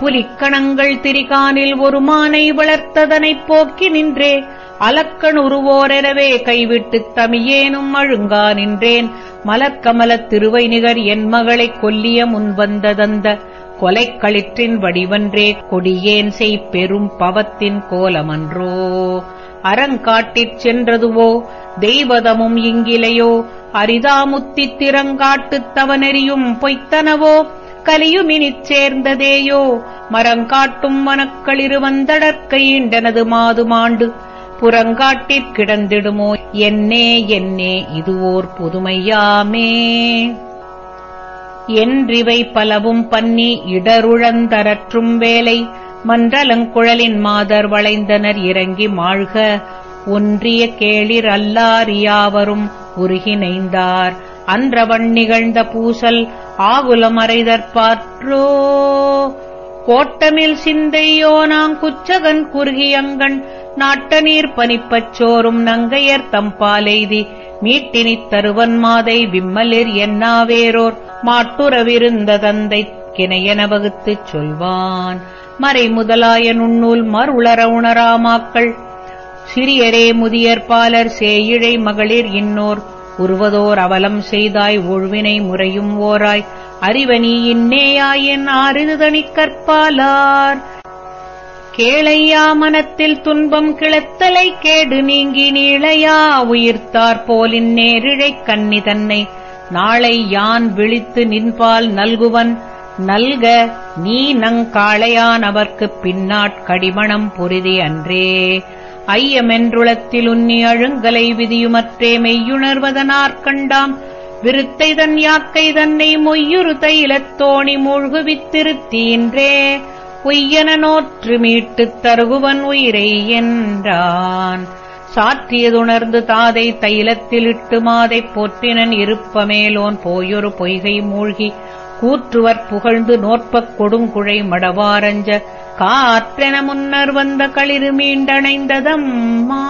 புலிக்கணங்கள் திரிகானில் ஒரு மானை வளர்த்ததனைப் போக்கி நின்றே அலக்கண் உருவோரெனவே கைவிட்டுத் தமியேனும் அழுங்கா நின்றேன். மலர்க்கமலத் திருவை நிகர் என் மகளைக் கொல்லிய முன்வந்ததந்த கொலைக்களிற்றின் வடிவன்றே கொடியேன் செய் பெரும் பவத்தின் கோலமன்றோ? அறங்காட்டிற் சென்றதுவோ? தெய்வதமும் இங்கிலையோ? அரிதாமுத்தித் திறங்காட்டுத் தவனெறியும் பொய்த்தனவோ? கலியுமினிச் சேர்ந்ததேயோ? மரங்காட்டும் மனக்களிரு வந்தடற்கையிண்டனது மாதுமாண்டு புறங்காட்டிற் கிடந்திடுமோ? என்னே என்னே இதுவோர் புதுமையாமே. என்றிவை பலவும் பன்னி இடருழந்தரற்றும் வேலை. மன்றலங்குழலின் மாதர் வளைந்தனர் இறங்கி மாழ்க. ஒன்றிய கேளிர் அல்லாரியாவரும் உருகினைந்தார் அன்றவன் நிகழ்ந்த பூசல் ஆகுலமறைதற்பாற்றோ கோட்டமில் சிந்தையோ நாங் குச்சகன் குறுகியங்கண் நாட்ட நீர் பனிப்பச் சோறும் நங்கையர் தம்பாலெய்தி மீட்டினித் தருவன் மாதை விம்மலிர் என்னாவேரோர் மாட்டுறவிருந்த தந்தை கிணையன வகுத்துச் சொல்வான். மறை முதலாய நுண்ணூல் மருளர உணராமாக்கள் சிறியரே முதியர் பாலர் சேயிழை மகளிர் இன்னோர் உருவதோர் அவலம் செய்தாய் ஒழ்வினை முறையும் ஓராய். அறிவனி இன்னேயாயின் ஆறிதுதனிக் கற்பாலார். கேளையா மனத்தில் துன்பம் கிளத்தலை கேடு நீங்கி நீளையா உயிர்த்தார் போலின் நேரிழைக் கண்ணி தன்னை. நாளை யான் விழித்து நின்பால் நல்குவன்? நல்க நீ நங்காளையான் அவர்க்குப் பின்னாட் கடிமணம் பொருதி அன்றே. ஐயமென்றுளத்தில் உன்னி அழுங்கலை விதியுமற்றே மெய்யுணர்வதனார்கண்டாம் விருத்தை தன் யாக்கை தன்னை மொய்யுறு தைலத்தோணி மூழ்குவித்திருத்தீன்றே. பொய்யன நோற்று மீட்டுத் தருகுவன் உயிரை என்றான். சாற்றியதுணர்ந்து தாதை தைலத்திலிட்டு மாதைப் போற்றினன் இருப்பமேலோன் போயொரு பொய்கை மூழ்கி கூற்றுவர் புகழ்ந்து நோற்பக் கொடுங்குழை மடவாரஞ்ச காற்றென முன்னர் வந்த களிறு மீண்டணைந்ததம்மா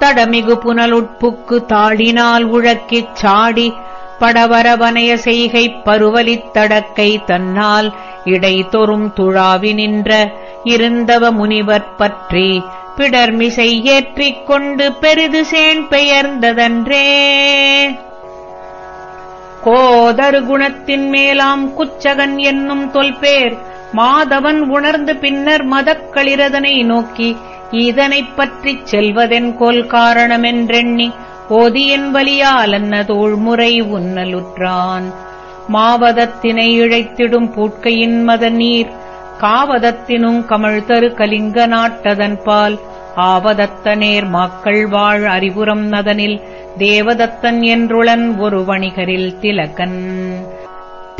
தடமிகு புனலுட்புக்கு தாடினால் உழக்கிச் சாடி படவரவனைய செய்கைப் பருவலித் தடக்கை தன்னால் இடை தொறும் துழாவி நின்ற இருந்தவ முனிவர் பற்றி பிடர்மிசை ஏற்றிக் கொண்டு பெரிது சேன் பெயர்ந்ததன்றே. கோதரு குணத்தின் மேலாம் குச்சகன் என்னும் தொல்பேர் மாதவன் உணர்ந்து பின்னர் மதக்களிரதனை நோக்கி இதனைப் பற்றிச் செல்வதென் கோல் காரணமென்றெண்ணி ஓதியன் வலியால் அன்ன தோழ்முறை உன்னலுற்றான். மாவதத்தினை இழைத்திடும் பூட்கையின் மத நீர் காவதத்தினும் கமழ்தரு கலிங்க நாட்டதன்பால் ஆவதத்த நேர் மாக்கள் வாழ் அறிவுரம் நதனில் தேவதத்தன் என்றுளன் ஒரு வணிகரில் திலகன்.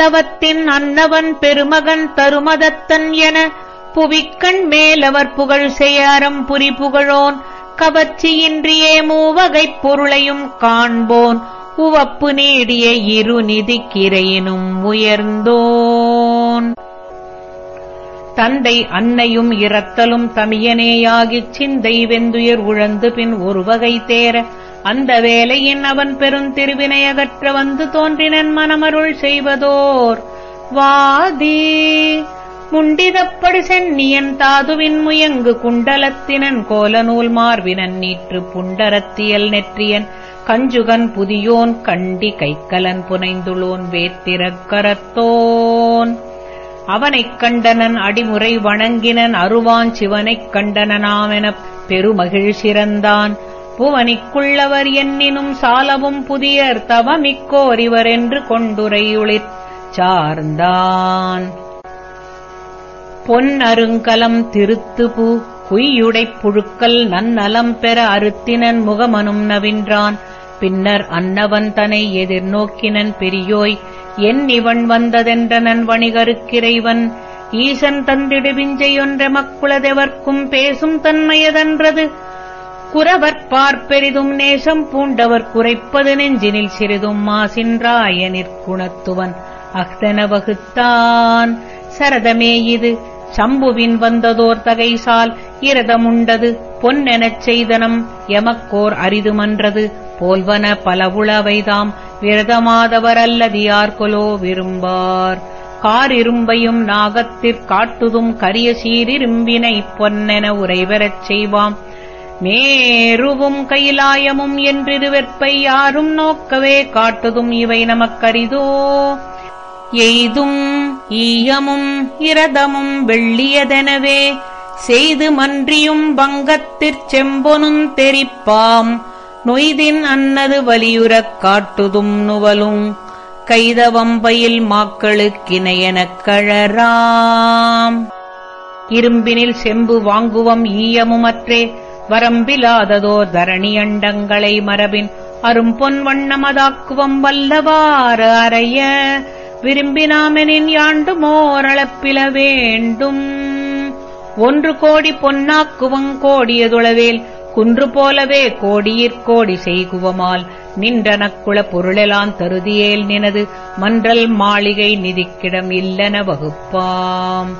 தவத்தின் அன்னவன் பெருமகன் தருமதத்தன் என புவிக்கண் மேலவர் புகழ் செய்யாரம் புரி புகழோன் கவர்ச்சியின்றியே மூவகைப் பொருளையும் காண்போன். உவப்பு நீடிய இரு நிதிக்கிரையினும் உயர்ந்தோன். தந்தை அன்னையும் இரத்தலும் தமியனேயாகிச் சிந்தை வெந்துயர் உழந்து பின் ஒரு வகை தேர அந்த வேலையின் அவன் பெருந்திருவினையகற்ற வந்து தோன்றினன் மனமருள் செய்வதோர். வாதி முண்டிதப்படு சென்னியன் தாதுவின் முயங்கு குண்டலத்தினன் கோலநூல் மார்பினன் நீற்று புண்டரத்தியல் நெற்றியன். கஞ்சுகன் புதியோன் கண்டி கைக்கலன் புனைந்துளோன் வேத்திரக்கரத்தோன் அவனைக் கண்டனன் அடிமுறை வணங்கினன் அருவான் சிவனைக் கண்டனனாமெனப் பெருமகிழ் சிறந்தான். புவனிக்குள்ளவர் என்னினும் சாலவும் புதியர் தவமிக்கோரிவர் என்று கொண்டுரையுளிற் சார்ந்தான். பொன் அருங்கலம் திருத்துபு குய்யுடைப் புழுக்கல் நன்னலம் பெற அறுத்தினன் முகமனும் நவின்றான். பின்னர் அன்னவன் தனை எதிர்நோக்கினன் பெரியோய் என் இவன் வந்ததென்றனன் வணிகருக்கிறைவன் ஈசன் தந்திடு விஞ்சையொன்ற மக்குளதெவர்க்கும் பேசும் தன்மையதன்றது. குறவர் பார்ப்பெரிதும் நேசம் பூண்டவர் குறைப்பது நெஞ்சினில் சிறிதும் மாசின்றாய நிற்குணத்துவன் அஃதென வகுத்தான். சரதமே இது. சம்புவின் வந்ததோர் தகைசால் இரதமுண்டது. பொன்னெனச் செய்தனம் எமக்கோர் அரிதுமன்றது. போல்வன பலவுளவைதாம். விரதமாதவர் அல்லதியார்கொலோ விரும்பார். காரிரும்பையும் நாகத்திற்காட்டுதும் கரிய சீரிரும்பினை பொன்னென உரைவரச் செய்வாம். மேருவும் கைலாயமும் என்றிருவெற்பை யாரும் நோக்கவே காட்டுதும் இவை நமக்கரிதோ. எய்தும் ஈயமும் இரதமும் வெள்ளியதெனவே செய்து மன்றியும் பங்கத்திற் செம்பொனும் தெரிப்பாம். நொய்தின் அன்னது வலியுறக் காட்டுதும் நுவலும் கைதவம்பையில் மாக்களுக்கிணையெனக் கழறாம். இரும்பினில் செம்பு வாங்குவம் ஈயமுமற்றே வரம்பிலாததோர் தரணியண்டங்களை மரபின் அரும்பொன் வண்ணமதாக்குவம் வல்லவாறு அறைய விரும்பினாமெனின் யாண்டு மோரளப்பில வேண்டும். ஒன்று கோடி பொன்னாக்குவங் கோடியதுளவேல் குன்று போலவே கோடியிற்கோடி செய்குவமால் நின்றனக்குள பொருளெலாம் தருதியேல் நினது மன்றல் மாளிகை நிதிக்கிடம் இல்லன வகுப்பாம்.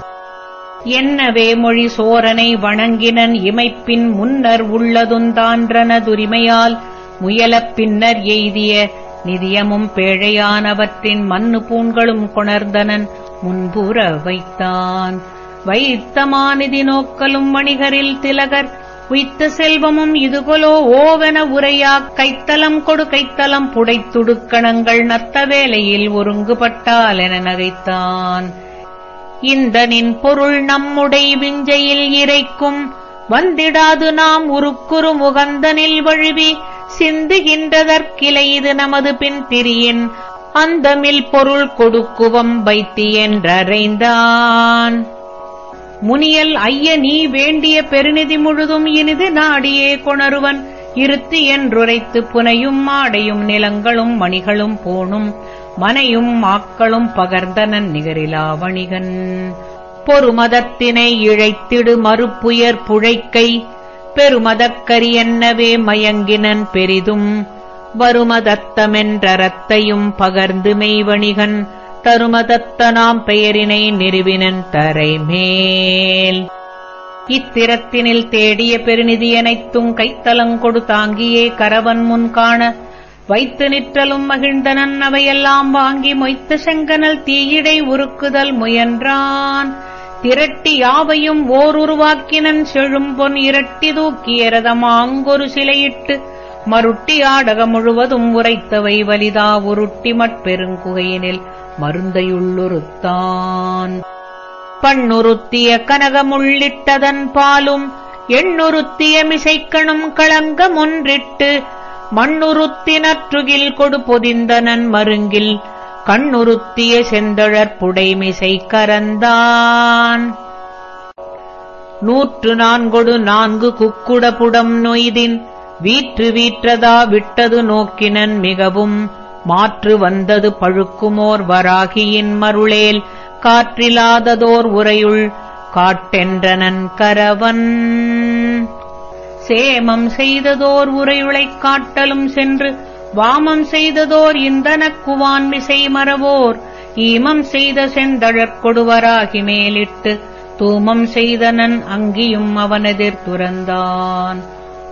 என்னவே மொழி சோரனை வணங்கினன் இமைப்பின் முன்னர் உள்ளதுந்தான்றனதுரிமையால் முயலப் பின்னர் எய்திய நிதியமும் பேழையானவற்றின் மண்ணு பூண்களும் கொணர்ந்தனன் முன்புற வைத்தான். வைத்தமானிதி நோக்கலும் வணிகரில் திலகர் உய்த்த செல்வமும் இதுகொலோ ஓவென உரையா கைத்தலம் கொடு கைத்தலம் புடைத்துடுக்கணங்கள் நத்த வேலையில் ஒருங்குபட்டால் என நகைத்தான். இந்த நின் பொருள் நம்முடை விஞ்சையில் இறைக்கும். வந்திடாது நாம் உருக்குறு முகந்தனில் வழுவி சிந்துகின்றதற்கிலை இது நமது பின் திரியின். அந்தமில் பொருள் கொடுக்குவம் வைத்தி என்றறைந்தான். முனியல் ஐய நீ வேண்டிய பெருநிதி முழுதும் இனிது நாடியே கொணருவன். இருத்து என்றுரைத்து புனையும் மாடையும் நிலங்களும் மணிகளும் போனும் மனையும் மாக்களும் பகர்ந்தனன் நிகரிலா வணிகன் பொறுமதத்தினை இழைத்திடு மறுப்புயர் புழைக்கை. பெருமதக்கரியன்னவே மயங்கினன் பெரிதும். வருமதத்தமென்றரத்தையும் பகர்ந்து மெய்வணிகன். தருமதத்தனாம் பெயரினை நிறுவினன் தரைமேல். இத்திரத்தினில் தேடிய பெருநிதியனைத்தும் கைத்தலங்கொடு தாங்கியே கரவன் முன் காண. வைத்து நிற்றலும் மகிழ்ந்தனன் அவையெல்லாம் வாங்கி மொய்த்து செங்கனல் தீயிடை உருக்குதல் முயன்றான். திரட்டி யாவையும் ஓர் உருவாக்கினன் செழும்பொன் இரட்டி தூக்கிய ரதமாங்கொரு சிலையிட்டு மருட்டி ஆடகம் முழுவதும் உரைத்தவை வலிதா உருட்டி மட்பெருங்குகையினில் மருந்தையுள்ளுறுத்தான். பண்ணுருத்திய கனகமுள்ளிட்டதன் பாலும் எண்ணுருத்திய மிசைக்கணும் களங்கமொன்றிட்டு மண்ணுருத்தினற்றுகில் கொடு பொதிந்தனன் மருங்கில் கண்ணுறுத்திய செந்தழற் புடைமிசை கரந்தான். நூற்று நான்கொடு நான்கு குக்குடபுடம் நொய்தின் வீற்று வீற்றதா விட்டது நோக்கினன் மிகவும் மாற்று வந்தது பழுக்குமோர் வராகியின் மருளேல் காற்றிலாததோர் உரையுள் காட்டென்றனன் கரவன். சேமம் செய்ததோர் உரையுளைக் காட்டலும் சென்று வாமம் செய்ததோர் இந்தனக்குவான் மிசை மறவோர் ஈமம் செய்த செந்தழற்கொடுவராகி மேலிட்டு தூமம் செய்தனன் அங்கியும் அவனெதிர் துறந்தான்.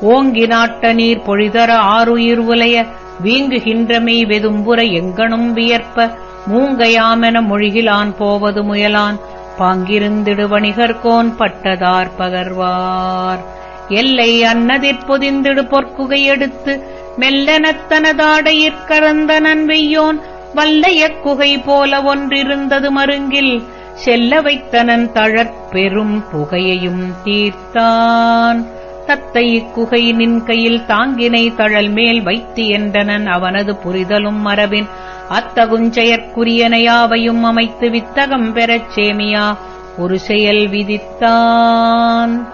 ஓங்கி நாட்ட நீர் பொழிதர ஆறுயிர் உலைய வீங்குகின்றமை வெதும்புற எங்கனும் வியற்ப மூங்கையாமென மொழிகிலான் போவது முயலான் பாங்கிருந்திடுவணிகர்கோன் பட்டதார் பகர்வார். எல்லை அன்னதிற் பொதிந்திடு பொற்குகை எடுத்து மெல்லனத்தனதாடையிற்கறந்தனன் வெய்யோன் வல்லையக் குகை போல ஒன்றிருந்தது மருங்கில் செல்ல வைத்தனன் தழற்பெரும் புகையையும் தீர்த்தான். தத்தை இக்குகை நின் கையில் தாங்கினை தழல் மேல் வைத்து என்றனன் அவனது புரிதலும் மரபின் அத்தகுஞ்செயற்குரியனையாவையும் அமைத்து வித்தகம் பெறச் சேமியா ஒரு செயல் விதித்தான்.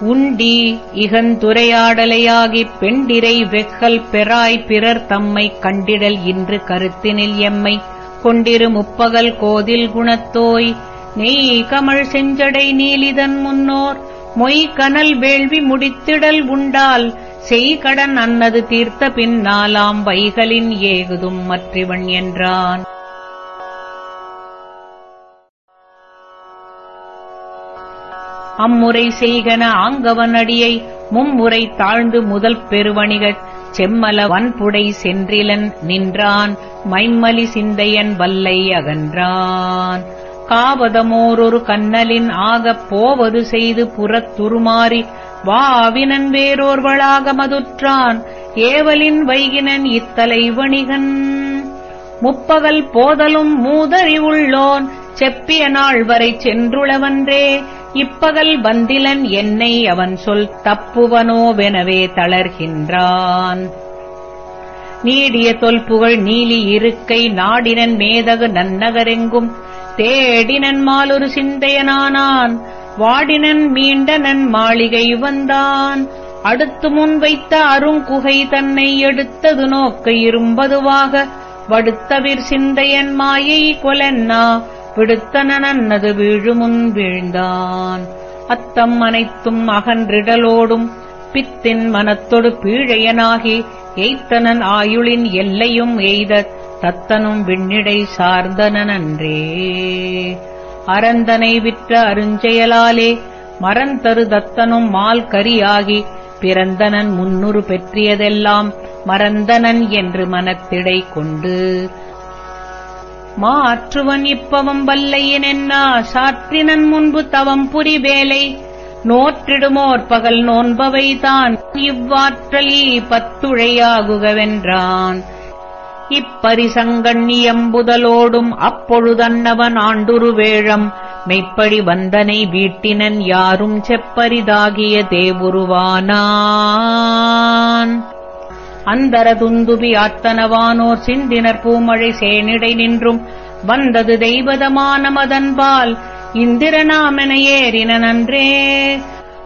உண்டி இகந்துரையாடலையாகிப் பெண்டிரை வெக்கல் பெறாய் பிறர் தம்மை கண்டிடல் இன்று கருத்தினில் எம்மை. கொண்டிரு முப்பகல் கோதில் குணத்தோய் நெய் கமழ் செஞ்சடை நீலிதன் முன்னோர். மொய் கனல் வேள்வி முடித்திடல் உண்டால் செய்கடன் அன்னது தீர்த்த பின்னாலாம் வைகளின் ஏகுதும் மற்றிவன் என்றான். அம்முறை செய்கன ஆங்கவன் அடியை மும்முறை தாழ்ந்து முதல் பெருவணிகச் செம்மல வன்புடை சென்றிலன் நின்றான் மைம்மலி சிந்தையன் வல்லை அகன்றான். காவதமோரொரு கண்ணலின் ஆகப் போவது செய்து புறத்துருமாறி வாவினன் வேறோர்வளாக மதுற்றான் ஏவலின் வைகினன் இத்தலை வணிகன். முப்பகல் போதலும் மூதறிவுள்ளோன் செப்பிய நாள் வரை சென்றுளவன்றே இப்பகல் வந்திலன் என்னை அவன் சொல் தப்புவனோவெனவே தளர்கின்றான். நீடிய தொல்புகழ் நீலி இருக்கை நாடினன் மேதகு நன்னகரெங்கும். தேடினன் மாலொரு சிந்தையனானான். வாடினன் மீண்டனன் மாளிகை வந்தான். அடுத்து முன் வைத்த அருங்குகை தன்னை எடுத்தது நோக்க இரும்பதுவாக. வடுத்தவிர் சிந்தையன் மாயை கொலன்னா. விடுத்தனன்னது வீழுமுன் வீழ்ந்தான். அத்தம் அனைத்தும் அகன்றிடலோடும் பித்தின் மனத்தொடு பீழையனாகி எய்த்தனன் ஆயுளின் எல்லையும் எய்த தத்தனும் விண்ணிடை சார்ந்தனன்றே அறந்தனை விற்ற அருஞ்செயலாலே மரந்தரு தத்தனும் மால் கரியாகி பிறந்தனன் முன்னுரு பெற்றியதெல்லாம் மறந்தனன் என்று மனத்திடை கொண்டு மாற்றுவன் இப்பவம் வல்லையனென்னா சாற்றினன் முன்பு தவம் புரி வேலை. நோற்றிடுமோர் பகல் நோன்பவை தான் இவ்வாற்றலி பத்துழையாகுகவென்றான். இப்பரிசங்கண்ணியம்புதலோடும் அப்பொழுதன்னவன் ஆண்டுரு வேழம். மெய்ப்படி வந்தனை வீட்டினன் யாரும் செப்பரிதாகிய தேவுருவானான். அந்தர துந்துபி ஆத்தனவானோர் சிந்தினர் பூமழை சேனிடை நின்றும். வந்தது தெய்வதமான மதன்பால் இந்திரனாமென ஏறின நன்றே.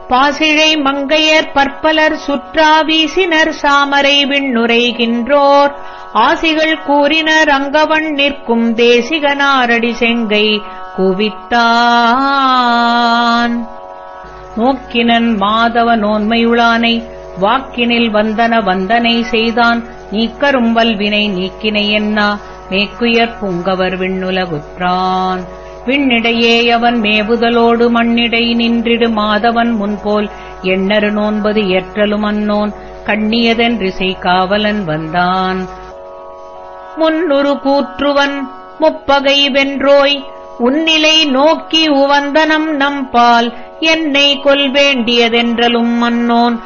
பாசிழை மங்கையர் பற்பலர் சுற்றா வீசினர் சாமரை விண்ணுரைகின்றோர். ஆசிகள் கூறினர் அங்கவன் நிற்கும் தேசிகனாரடி செங்கை குவித்தான். நோக்கினன் மாதவ நோன்மையுளானை வாக்கினில் வந்தன வந்தனை செய்தான். நீக்கரும் வல்வினை நீக்கினை என்னா? மேக்குயர் புங்கவர் விண்ணுலகுற்றான் விண்ணிடையே அவன் மேவுதலோடு மண்ணிடை நின்றிடு மாதவன் முன்போல். எண்ணரு நோன்பது ஏற்றலும் அன்னோன். கண்ணியதென்றிசை காவலன் வந்தான். முன்னுரு கூற்றுவன் முப்பகை வென்றோய். உன்னிலை நோக்கி உவந்தனம் நம்பால் என்னை கொல் வேண்டியதென்றலும் மன்னோன்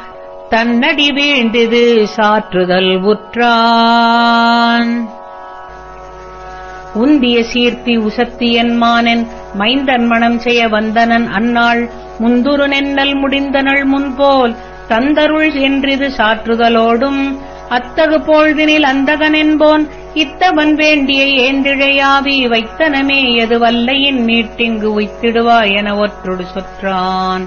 தன்னடி வீழ்ந்தது சாற்றுதல் உற்றான். உந்திய சீர்த்தி உசத்தியன் மானன் மைந்தன் மணம் செய்ய வந்தனன் அந்நாள் முந்துரு நென்னல் முடிந்தனள் முன்போல் தந்தருள் என்றிது சாற்றுதலோடும் அத்தகு பொழுதினில் அந்தகனென்போன் இத்தவன் வேண்டிய ஏந்திழையாவி வைத்தனமே எது வல்லையின் மீட்டிங்கு உய்த்திடுவா என ஒற்றொடு சொற்றான்.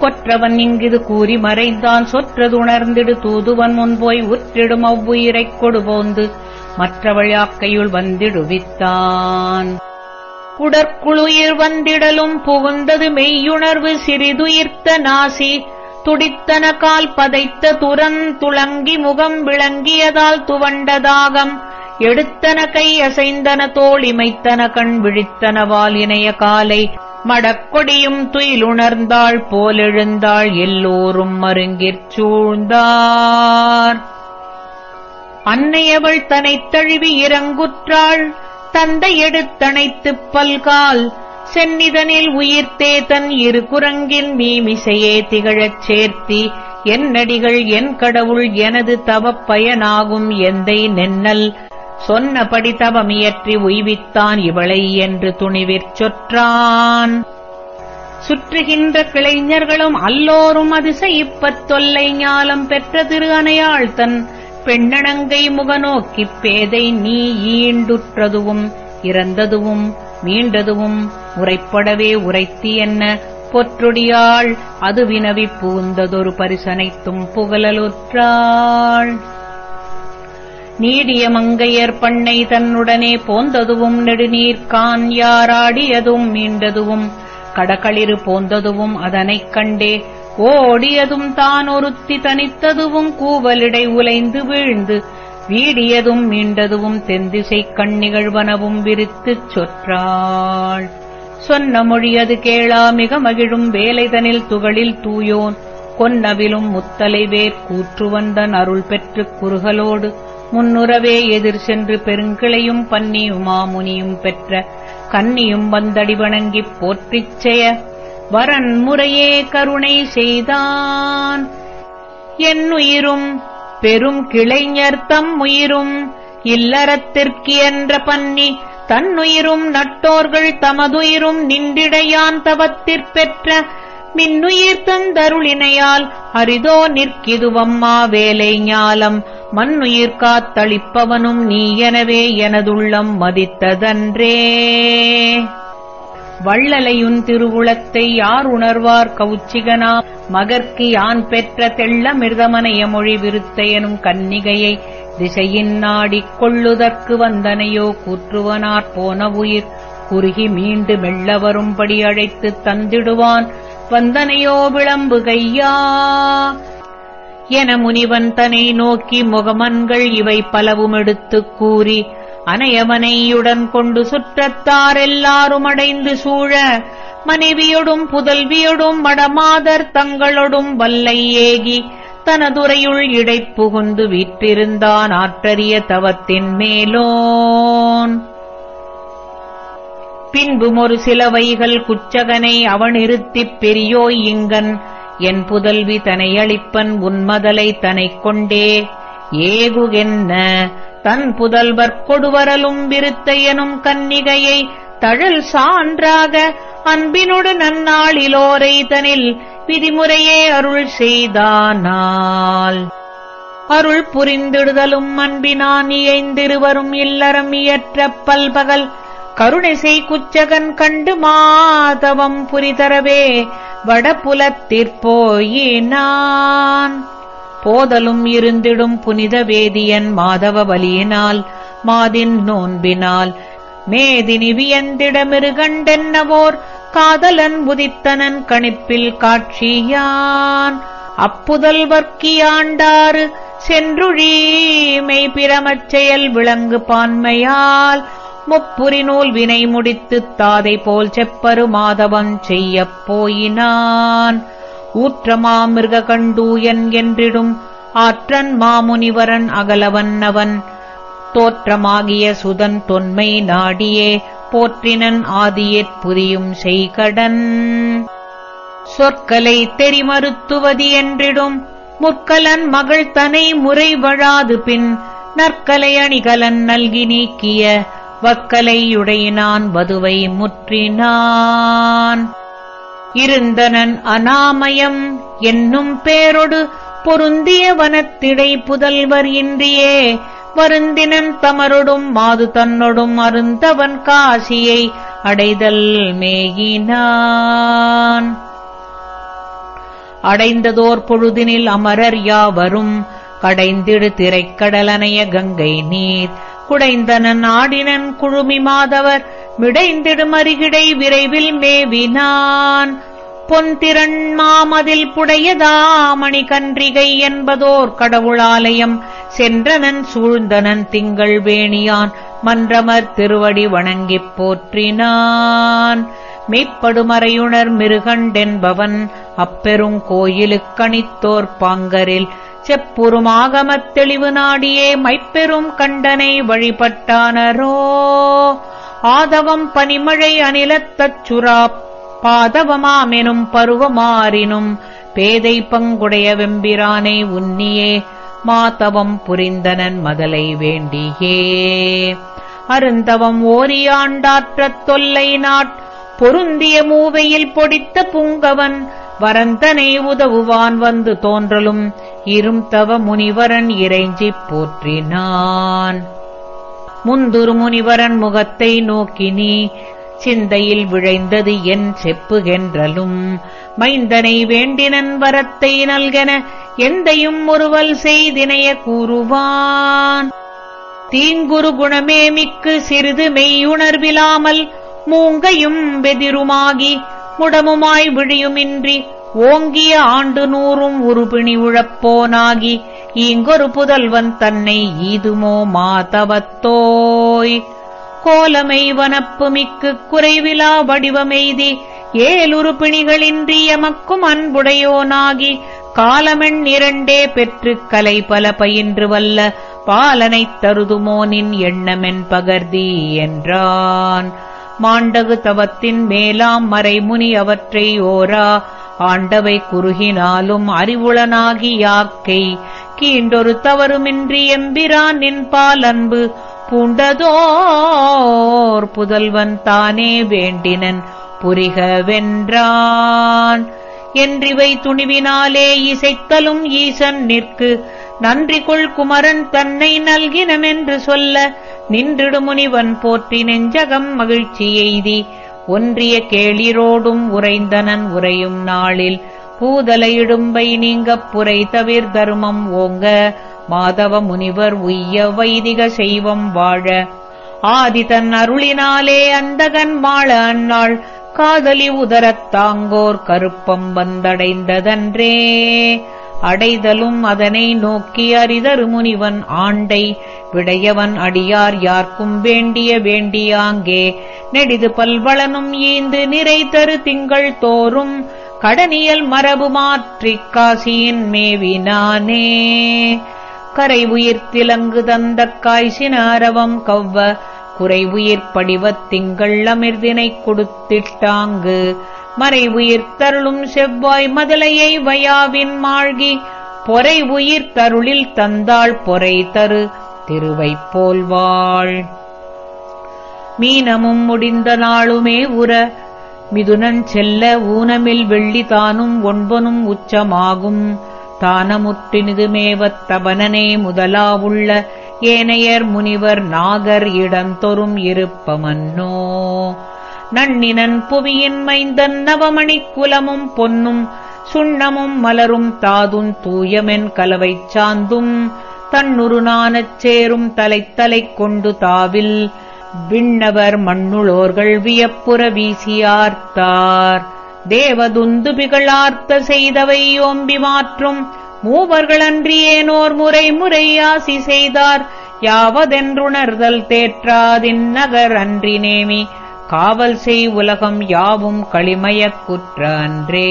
கொற்றவன் இங்கிது கூறி மறைந்தான். சொற்றதுணர்ந்திடு தூதுவன் முன்போய் உற்றிடும் அவ்வுயிரைக் கொடுபோந்து மற்றவள் யாக்கையுள் வந்திடுவித்தான் உடற்குளுயிர் வந்திடலும் புகுந்தது மெய்யுணர்வு சிறிதுயிர்த்த நாசி. துடித்தன கால் பதைத்த துரன் துளங்கி முகம் விளங்கியதால் துவண்டதாகம் எடுத்தன கை அசைந்தன தோளிமைத்தன கண் விழித்தனவால் இணைய காலை. மடக்கொடியும் துயிலுணர்ந்தாள் போலெழுந்தாள் எல்லோரும் மருங்கிற் சூழ்ந்தார். அன்னையவள் தனைத் தழுவி இறங்குற்றாள் தந்தை எடுத்தணைத்துப் பல்கால் சென்னிதனில் உயிர்த்தே தன் இரு குரங்கின் மீமிசையே திகழச் சேர்த்தி என்னடிகள் என் கடவுள் எனது தவப்பயனாகும் எந்தை நென்னல் சொன்னபடி தவமியற்றி உய்வித்தான் இவளை என்று துணிவிற் சொற்றான். சுற்றுகின்ற கிளைஞர்களும் அல்லோரும் அதிசயிப்பத் தொல்லை ஞாலம் பெற்ற திரு அணையாள் தன் பெண்ணணங்கை முகநோக்கிப் பேதை நீ ஈண்டுற்றதுவும் இறந்ததுவும் மீண்டதுவும் உரைப்படவே உரைத்தி என்ன பொற்றொடியாள் அது வினவி பூந்ததொரு பரிசனைத்தும் புகழலுற்றாள். நீடிய மங்கையர் பண்ணை தன்னுடனே போந்ததுவும் நெடுநீர்கான் யாராடியதும் மீண்டதுவும் கடகளிரு போந்ததுவும் அதனைக் கண்டே ஓடியதும் தான் ஒருத்தி தனித்ததுவும் கூவலிடை உலைந்து வீழ்ந்து வீடியதும் மீண்டதுவும் தென்திசைக் கண்ணிகழ்வனவும் விரித்துச் சொற்றாள். சொன்ன மொழியது கேளா மிக மகிழும் வேலைதனில் துகளில் தூயோன். கொன்னவிலும் முத்தலை வேற் கூற்று வந்தன் அருள் பெற்றுக் குறுகலோடு முன்னுறவே எதிர் சென்று பெருங்கிளையும் பன்னியுமாமுனியும் பெற்ற கன்னியும் வந்தடி வணங்கிப் போற்றிச் செய வரன் முறையே கருணை செய்தான். என் உயிரும் பெரும் கிளைஞர் தம் உயிரும் இல்லறத்திற்கியன்ற பன்னி தன்னுயிரும் நட்டோர்கள் தமதுயிரும் நின்றிடையான் தவத்திற் பெற்ற மின்னுயிர் தந்தருளினையால் அரிதோ நிற்கிதுவம்மா வேலை ஞாலம். மண்ணுயிர் காத்தளிப்பவனும் நீ எனவே எனதுள்ளம் மதித்ததன்றே. வள்ளலையுன் திருவுளத்தை யார் உணர்வார் கவுச்சிகனா மகர்க்கு யான் பெற்ற தெள்ள மிருதமனைய மொழி விருத்த எனும் கன்னிகையை திசையின் நாடிக் கொள்ளுதற்கு வந்தனையோ கூற்றுவனாற் போன உயிர். குறுகி மீண்டு மெல்ல வரும்படி அழைத்துத் தந்திடுவான் வந்தனையோ விளம்பு கையா என முனிவன் தனை நோக்கி முகமன்கள் இவை பலவும் எடுத்துக் கூறி அனையவனையுடன் கொண்டு சுற்றத்தார் எல்லாரும் அடைந்து சூழ மனைவியொடும் புதல்வியொடும் மடமாதர் தங்களொடும் வல்லை ஏகி தனதுரையுள் இடைப்புகுந்து வீற்றிருந்தான் ஆற்றறிய தவத்தின் மேலோன். பின்பும் ஒரு சிலவைகள் குச்சகனை அவனிருத்திப் பெரியோய் இங்கன் என் புதல்வி தனையளிப்பன் உன்மதலை தனைக் கொண்டே. ஏகுகென்ன தன் புதல்வர் கொடுவரலும் விருத்தையனும் கன்னிகையை தழல் சான்றாக அன்பினொடு நன்னாளிலோரை தனில் விதிமுறையே அருள் செய்தானால். அருள் புரிந்திடுதலும் அன்பினான் இயைந்திருவரும் இல்லறம் இயற்ற பல்பகல் கருணைசை குச்சகன் கண்டு மாதவம் புரிதரவே வடபுலத்திற்போயினான் போதலும் இருந்திடும் புனித வேதியன் மாதவ வலியினால் மாதின் நோன்பினால். மேதினி வியந்திடமிருகண்டென்னவோர் காதலன் உதித்தனன் கணிப்பில் காட்சியான். அப்புதல்வர்க்கியாண்டாறு சென்றுழீமை பிரமச் செயல் விளங்கு பான்மையால் முப்புரி நூல் வினை முடித்துத் தாதை போல் செப்பரு மாதவன் செய்யப் போயினான். ஊற்றமாமிருக கண்டூயன் என்றிடும் ஆற்றன் மாமுனிவரன் அகலவன் அவன் தோற்றமாகிய சுதன் தொன்மை நாடியே போற்றினன் ஆதியேற் புரியும் செய்கடன். சொற்கலை தெரிமறுத்துவதி என்றிடும் முற்கலன் மகள் தனை முறைவழாது பின் நற்கலை அணிகலன் நல்கி நீக்கிய வக்கலையுடையினான் வதுவை முற்றினான். இருந்தனன் அனாமயம் என்னும் பேரொடு பொருந்திய வனத்திடை புதல்வர் இன்றியே. வருந்தினன் தமரொடும் மாது தன்னொடும் அருந்தவன் காசியை அடைதல் மேகினான் அடைந்ததோர் பொழுதினில் அமரர் யாவரும் கடைந்திடு திரைக்கடலனைய கங்கை நீர் குடைந்தனன் ஆடினன் குழுமி மாதவர். மிடைந்திடுமருகிடை விரைவில் மேவினான். பொன்திறன் மாமதில் புடையதாமணி கன்றிகை என்பதோர் கடவுளாலயம். சென்றனன் சூழ்ந்தனன் திங்கள் வேணியான். மன்றமர் திருவடி வணங்கிப் போற்றினான். மெய்ப்படுமறையுணர் மிருகண்டென்பவன். அப்பெருங்கோயிலுக்கணித்தோர் பாங்கரில் செப்புருமாகமத் தெளிவு நாடியே மைப்பெரும் கண்டனை வழிபட்டானரோ? ஆதவம் பனிமழை அனிலத்தச் சுறா பாதவமாமெனும் பருவமாறினும் பேதை பங்குடைய வெம்பிரானை உன்னியே மாதவம் புரிந்தனன் மதலை வேண்டியே. அருந்தவம் ஓரியாண்டாற்றத் தொல்லை நாட் பொருந்திய மூவையில் பொடித்த புங்கவன் வரந்தனை உதவுவான் வந்து தோன்றலும். இரும் தவ முனிவரன் இறைஞ்சிப் போற்றினான். முந்துரு முனிவரன் முகத்தை நோக்கினி சிந்தையில் விழைந்தது என் செப்புகென்றலும். மைந்தனை வேண்டினன் வரத்தை நல்கென எந்தையும் ஒருவல் செய்தினைய கூறுவான். தீங்குரு குணமே மிக்கு சிறிது மெய்யுணர்விலாமல் மூங்கையும் வெதிருமாகி முடமுமாய் விழியுமின்றி ஓங்கிய ஆண்டு நூறும் உருபிணி உழப்போனாகி இங்கொரு புதல்வன் தன்னை ஈதுமோ மாதவத்தோய். கோலமை வனப்பு மிக்கு குறைவிலா வடிவமெய்தி ஏலுறுப்பிணிகளின்றி எமக்கும் அன்புடையோனாகி காலமெண் இரண்டே பெற்று கலை பல பயின்று வல்ல பாலனைத் தருதுமோனின் எண்ணமென் பகர்தி என்றான். மாண்டகு தவத்தின் மேலாம் மறைமுனி அவற்றை ஓரா ஆண்டவை குறுகினாலும் அறிவுளனாகி யாக்கை. கீண்டொரு தவறுமின்றி எம்பிரான் நின்பால் அன்பு பூண்டதோர் புதல்வன் தானே வேண்டினன் புரிகவென்றான். என்றிவை துணிவினாலே இசைத்தலும் ஈசன் நிற்கு நன்றி கொள் குமரன் தன்னை நல்கினமென்று சொல்ல நின்றிடு முனிவன் போற்றி நெஞ்சகம் மகிழ்ச்சி எய்தி. ஒன்றிய கேளிரோடும் உறைந்தனன் உறையும் நாளில் பூதலையிடும்பை நீங்கப் புரை தவிர் தருமம் ஓங்க மாதவ முனிவர் உய்ய வைதிக செய்வம் வாழ. ஆதி தன் அருளினாலே அந்தகன் மாள அந்நாள் காதலி உதரத் தாங்கோர் கருப்பம் வந்தடைந்ததன்றே. அடைதலும் அதனை நோக்கி அறிதரு முனிவன் ஆண்டை. விடையவன் அடியார் யார்க்கும் வேண்டிய வேண்டியாங்கே. நெடிது பல்வளனும் ஈந்து நிறை தரு திங்கள் தோறும். கடனியல் மரபு மாற்றிக் காசியின் மேவினானே. கரை உயிர்த்திலங்கு தந்த காய்ச்சினாரவம் கவ்வ. குறை உயிர் படிவத் திங்கள் அமிர்தினைக் கொடுத்திட்டாங்கு. மறை உயிர் தருளும் செவ்வாய் மதுலையை வயாவின் மாழ்கி பொறை உயிர் தருளில் தந்தாள் பொறை தரு திருவைப் போல்வாள் மீனமும் முடிந்த நாளுமே உற மிதுனன் செல்ல ஊனமில் வெள்ளி தானும் ஒன்பனும் உச்சமாகும். தானமுற்றினிது முதலாவுள்ள ஏனையர் முனிவர் நாகர் இடந்தொறும் இருப்பமன்னோ. நன்னினன் புவியின் மைந்தன் நவமணிக் குலமும் பொன்னும் சுண்ணமும் மலரும் தாதும் தூயமென் கலவைச் சாந்தும் தன்னுருநானச் சேரும் தலைத்தலை கொண்டு தாவில் விண்ணவர் மண்ணுளோர்கள் வியப்புற வீசியார்த்தார். தேவதுந்துபிகளார்த்த செய்தவை ஓம்பி மாற்றும் மூவர்களன்றியேனோர் முறை முறை செய்தார். யாவதென்றுணர்தல் தேற்றாதின் நகர் அன்றி நேமி காவல் செய் உலகம் யாவும் களிமயக் குற்ற அன்றே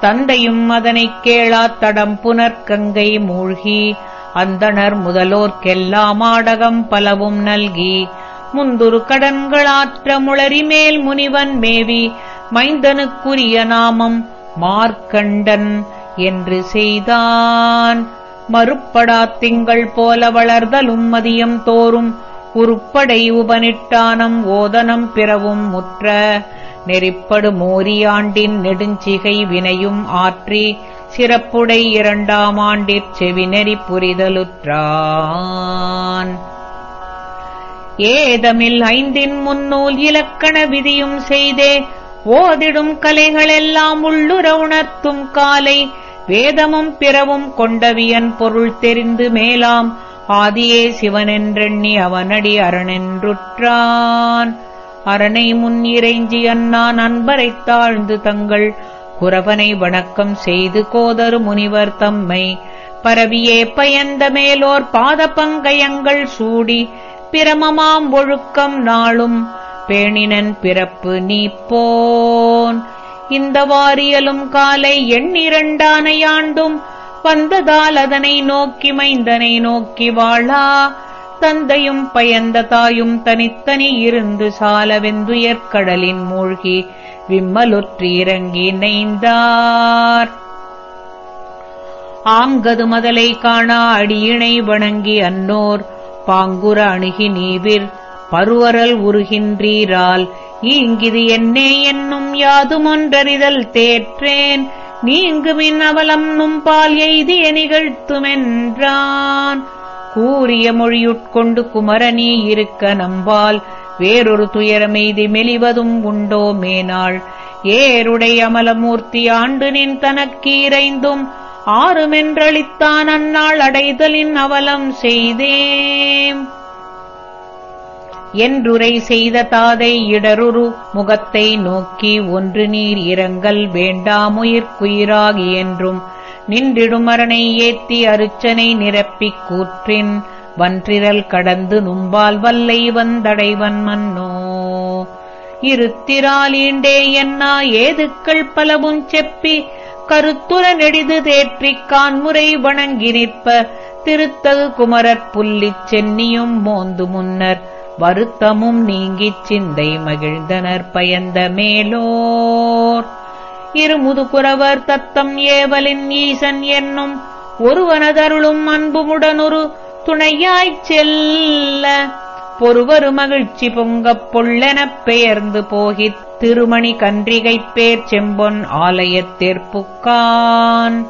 தந்தையும் அதனைக் கேளாத் தடம் புனர்கங்கை மூழ்கி அந்தணர் முதலோர்க்கெல்லாம் ஆடகம் பலவும் நல்கி. முந்துரு கடன்களாற்ற முளரி மேல் முனிவன் மேவி மைந்தனுக்குரிய நாமம் மார்க்கண்டன் என்று செய்தான். மறுப்படா திங்கள் போல வளர்தலும் மதியம் தோறும் உருப்படை உபனிட்டானம் ஓதனம் பிறவும் முற்ற. நெறிப்படு மோரியாண்டின் நெடுஞ்சிகை வினையும் ஆற்றி சிறப்புடை இரண்டாம் ஆண்டிற் செவிநெறி புரிதலுற்றான். ஏதமில் ஐந்தின் முன்னூல் இலக்கண விதியும் செய்தே ஓதிடும் கலைகளெல்லாம் உள்ளுர உணர்த்தும் காலை வேதமும் பிறவும் கொண்டவியன் பொருள் தெரிந்து மேலாம் ஆதியே சிவனென்றெண்ணி அவனடி அரணென்றுற்றான். அரணை முன் இறைஞ்சி அண்ணான் அன்பரைத் தாழ்ந்து தங்கள் குரவனை வணக்கம் செய்து கோதரு முனிவர் தம்மை. பரவியே பயந்த மேலோர் பாத பங்கயங்கள் சூடி பிரமமாம் ஒழுக்கம் நாளும் பேணினன் பிறப்பு நீப்போன். இந்த வாரியலும் காலை எண்ணிரண்டானையாண்டும் வந்ததால் அதனை நோக்கி மைந்தனை நோக்கி வாழா. தந்தையும் பயந்த தாயும் தனித்தனி இருந்து சால வெந்துயர்கடலின் மூழ்கி விம்மலுற்றி இறங்கி நெய்ந்தார். ஆங்கது மதலை காணா அடியினை வணங்கி அன்னோர். பாங்குர அணுகி நீவிர் பருவரல் உருகின்றீரால். ஈங்கிது என்னே என்னும் யாதுமொன்றறிதல் தேற்றேன். நீங்குமின் அவலம் நும்பால் எய்திய நிகழ்த்துமென்றான். கூறிய மொழியுட்கொண்டு குமரனீ இருக்க நம்பால் வேறொரு துயரமெய்தி மெலிவதும் உண்டோ மேனாள். ஏருடை அமலமூர்த்தி ஆண்டு நின் தனக்கீரைந்தும் ஆறுமென்றளித்தான் அந்நாள் அடைதலின் அவலம் செய்தேன் என்றுரை செய்த தாதை இடருரு முகத்தை நோக்கி ஒன்று நீர் இரங்கல் வேண்டாமுயிர்க்குயிராகி என்றும் நின்றிடுமரனை ஏத்தி அருச்சனை நிரப்பிக் கூற்றின் வன்றிரல் கடந்து நும்பால் வல்லை வந்தடைவன் மன்னோ. இருத்திராலீண்டே என்னா ஏதுக்கள் பலவும் செப்பி கருத்துர நெடிது தேற்றிக் கான்முறை வணங்கி நிற்ப திருத்தகு குமரற் புல்லிச் சென்னியும் மோந்து முன்னர் வருத்தமும் நீங்கிச் சிந்தை மகிழ்ந்தனர் பயந்த மேலோர். இருமுதுகுறவர் தத்தம் ஏவலின் ஈசன் என்னும் ஒருவனதருளும் அன்புமுடனொரு துணையாய்ச் செல்ல பொறுவரு மகிழ்ச்சி பொங்கப் பொள்ளெனப் பெயர்ந்து போகித் திருமணி கன்றிகைப் பேர் செம்பொன் ஆலயத்தேற்புக்கான்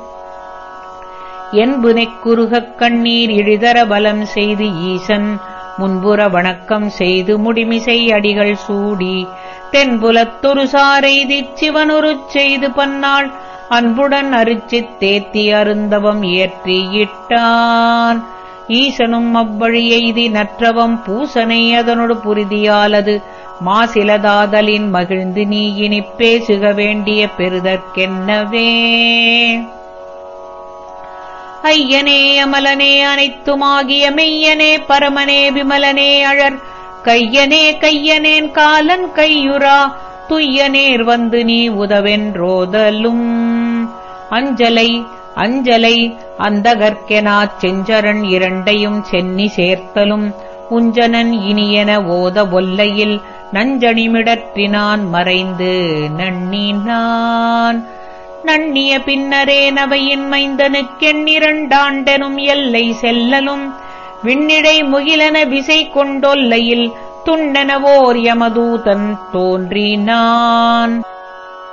என்புனைக் குறுகக் கண்ணீர் இழிதர பலம் செய்து ஈசன் முன்புற வணக்கம் செய்து முடிமிசை அடிகள் சூடி தென்புலத்தொரு சாரெய்திச் சிவனுருச் செய்து பன்னாள் அன்புடன் அரிச்சித் தேத்தி அருந்தவம் ஏற்றி இட்டான். ஈசனும் அவ்வழி எய்தி நற்றவம் பூசனை அதனொடு புரிதியாலது. மாசிலதாதலின் மகிழ்ந்து நீ இனிப் பேசுக வேண்டிய பெறுதற்கென்னவே? ஐயனே அமலனே அனைத்துமாகிய மெய்யனே பரமனே விமலனே அழற் கையனே கையனேன் காலன் கையுறா. துய்யனேர் வந்து நீ உதவென்றோதலும் அஞ்சலை அஞ்சலை அந்தகர்க்கெனாச் செஞ்சரன் இரண்டையும் சென்னி சேர்த்தலும். உஞ்சனன் இனியன ஓத ஒல்லையில் நஞ்சணிமிடற்றினான் மறைந்து நன்னினான் நண்ணிய பின்னரே நவையின் மைந்தனுக்கெண்ணிரண்டாண்டெனும் எல்லை செல்லலும். விண்ணிடை முகிலன விசை கொண்டொல்லையில் துண்டனவோர் யமதூதன் தோன்றினான்.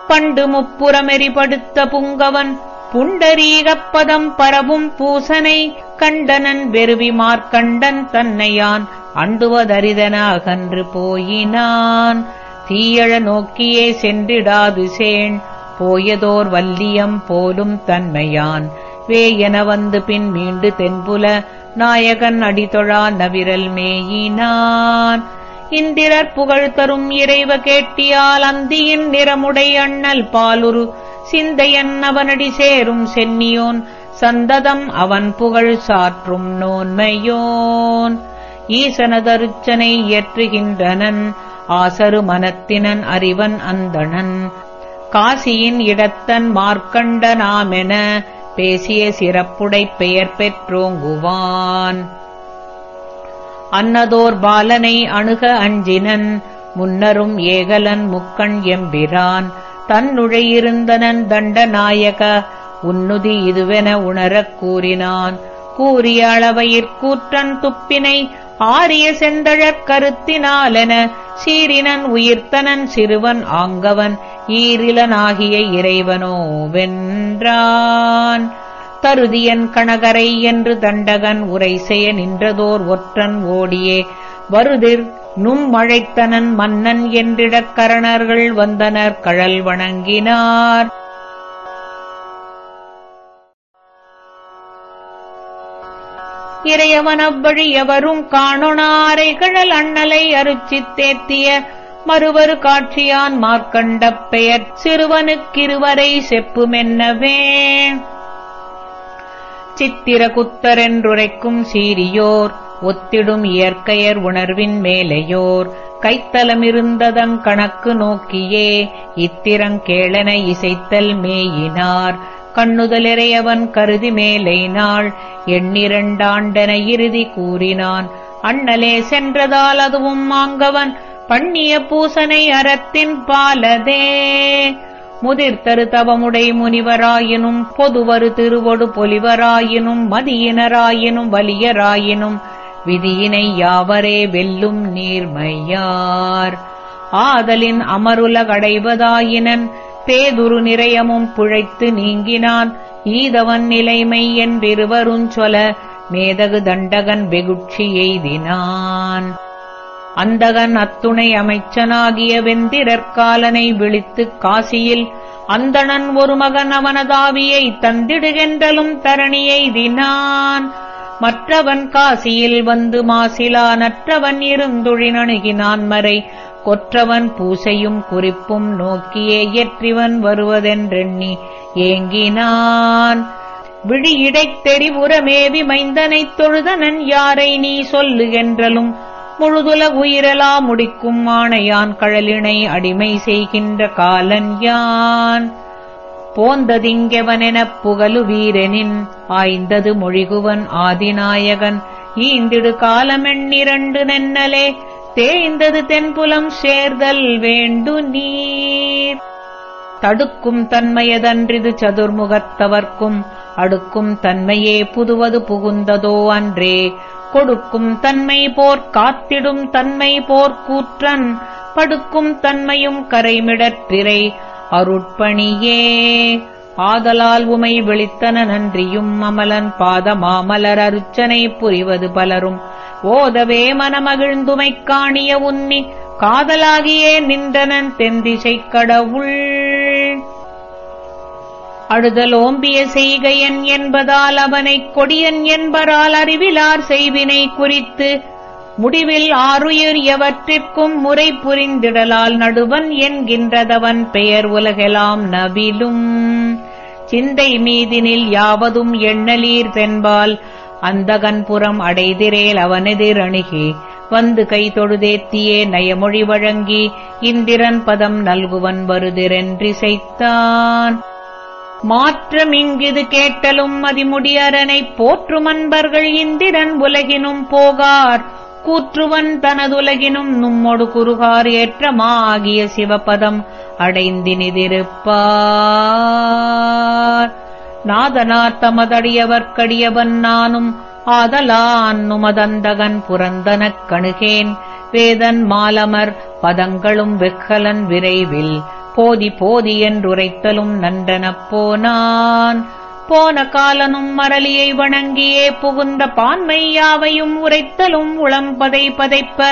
பண்டு முப்புறமெறிபடுத்த புங்கவன் புண்டரீகப்பதம் பரவும் பூசனை கண்டனன் வெறுவி மார்க்கண்டன் தன்னையான் அண்டுவதரிதன அகன்று போயினான். தீயழ நோக்கியே சென்றிடாது சேன் போயதோர் வல்லியம் போலும் தன்மையான். வேயென வந்து பின் மீண்டு தென்புல நாயகன் அடிதொழா நவிரல் மேயினான். இந்திரர் புகழ் தரும் இறைவ கேட்டியால் அந்தியின் நிறமுடை அண்ணல் பாலுரு. சிந்தையன் அவனடி சேரும் சென்னியோன். சந்ததம் அவன் புகழ் சாற்றும் நோன்மையோன். ஈசனதருச்சனை இயற்றுகின்றனன். ஆசரு மனத்தினன் அறிவன் அந்தணன். காசியின் இடத்தன் மார்க்கண்டனாமென பேசிய சிறப்புடை பெயர் பெற்றோங்குவான். அன்னதோர் பாலனை அணுக அஞ்சினன் முன்னரும் ஏகலன் முக்கண் எம்பிரான். தன்னுழையிருந்தனன் தண்டநாயக உன்னுதி இதுவென உணரக் கூறினான். கூறிய அளவையிற்கூற்றன் துப்பினை ஆரிய செந்தழற் கருத்தினாலென சீரினன் உயிர்த்தனன் சிறுவன் ஆங்கவன் ஈரிலனாகிய இறைவனோ வென்றான். தருதியன் கணகரை என்று தண்டகன் உரை செய்ய நின்றதோர் ஒற்றன் ஓடியே. வருதிர் நும் மழைத்தனன் மன்னன் என்றிடக் கரணர்கள் வந்தனர் கழல் வணங்கினார். இறையவனவ்வழியவரும் காணொணாரை கழல் அண்ணலை அருச்சித்தேத்திய மறுவரு காட்சியான் மார்க்கண்ட பெயர் சிறுவனுக்கிருவரை செப்புமென்னவே. சித்திர குத்தரென்றுரைக்கும் சீரியோர் ஒத்திடும் இயற்கையர் உணர்வின் மேலையோர் கைத்தலமிருந்ததங் கணக்கு நோக்கியே இத்திரங்கேளன இசைத்தல் மேயினார். கண்ணுதலிறையவன் கருதி மேலை நாள் எண்ணிரண்டாண்டன இறுதி கூறினான். அண்ணலே சென்றதால் அதுவும் மாங்கவன். பண்ணிய பூசனை அறத்தின் பாலதே. முதிர்த்தரு தவமுடை முனிவராயினும் பொதுவரு திருவொடு பொலிவராயினும் மதியினராயினும் வலியராயினும் விதியினை யாவரே வெல்லும் நீர்மையார். ஆதலின் அமருலகடைவதாயினன் பேதுரு நிறையமும் புழைத்து நீங்கினான். ஈதவன் நிலைமை என்றிருவருஞ் சொல மேதகு தண்டகன் வெகுட்சி எய்தினான். அந்தகன் அத்துணை அமைச்சனாகிய வெந்திரற்காலனை விழித்துக் காசியில் அந்தணன் ஒரு மகன் அவனதாவியை தந்திடுகின்றலும் தரணி எய்தினான். மற்றவன் காசியில் வந்து மாசிலா நற்றவன் இருந்துழினணுகினான் மறை கொற்றவன் பூசையும் குறிப்பும் நோக்கியே இயற்றிவன் வருவதென்றெண்ணி ஏங்கினான். விழியிடைத் தெரிவுறமேவி மைந்தனைத் தொழுதனன் யாரை நீ சொல்லுகின்றலும் முழுதுல உயிரலா முடிக்கும் ஆணையான் கழலினை அடிமை செய்கின்ற காலன் யான். போந்ததிங்கவனெனப் புகழு வீரனின் ஆய்ந்தது மொழிகுவன் ஆதிநாயகன். ஈந்திடு காலமெண்ணிரண்டு நென்னலே தேய்ந்தது தென்புலம் சேர்தல் வேண்டு நீர். தடுக்கும் தன்மையதன்றிது சதுர்முகத்தவர்க்கும் அடுக்கும் தன்மையே புதுவது புகுந்ததோ அன்றே. கொடுக்கும் தன்மை போர் காத்திடும் தன்மை போர் கூற்றன் படுக்கும் தன்மையும் கரைமிடற்றிரை. அருட்பணியே. ஆதலால் உமை விழித்தன நன்றியும் அமலன் பாத மாமலர் அருச்சனை புரிவது பலரும். ஓதவே மனமகிழ்ந்துமை காணிய உன்னி காதலாகியே நின்றனன் தென்திசைக் கடவுள். அழுதல் ஓம்பிய செய்கையன் என்பதால் அவனைக் கொடியன் என்பரால் அறிவிலார் செய்வினை குறித்து முடிவில் ஆறுயிர் எவற்றிற்கும் முறை புரிந்திடலால் நடுவன் என்கின்றதவன் பெயர் உலகெலாம் நவிலும் சிந்தை மீதினில் யாவதும் எண்ணலீர் தென்பால் அந்தகன்புறம் அடைதிரேல் அவனெதிர் அணுகி வந்து கை தொழுதேத்தியே நயமொழி வழங்கி இந்திரன் பதம் நல்குவன் வருதிரென்றிசைத்தான். மாற்றமிங்கிது கேட்டலும் மதிமுடியரனைப் போற்றும் அன்பர்கள் இந்திரன் உலகினும் போகார். கூற்றுவன் தனதுலகினும் நும்மொடு குறுகார் ஏற்றமாகிய சிவபதம் அடைந்தினிதிருப்பார். நாதனார் தமதடியவர்க்கடியவன் நானும் ஆதலான் நுமதந்தகன் புரந்தனக் கணுகேன். வேதன் மாலமர் பதங்களும் வெக்கலன் விரைவில் போதி போதி என்றுரைத்தலும் நன்றனப் போனான். போன காலனும் மரளியை வணங்கியே புகுந்த பான்மை யாவையும் உரைத்தலும் உளம்பதை பதைப்ப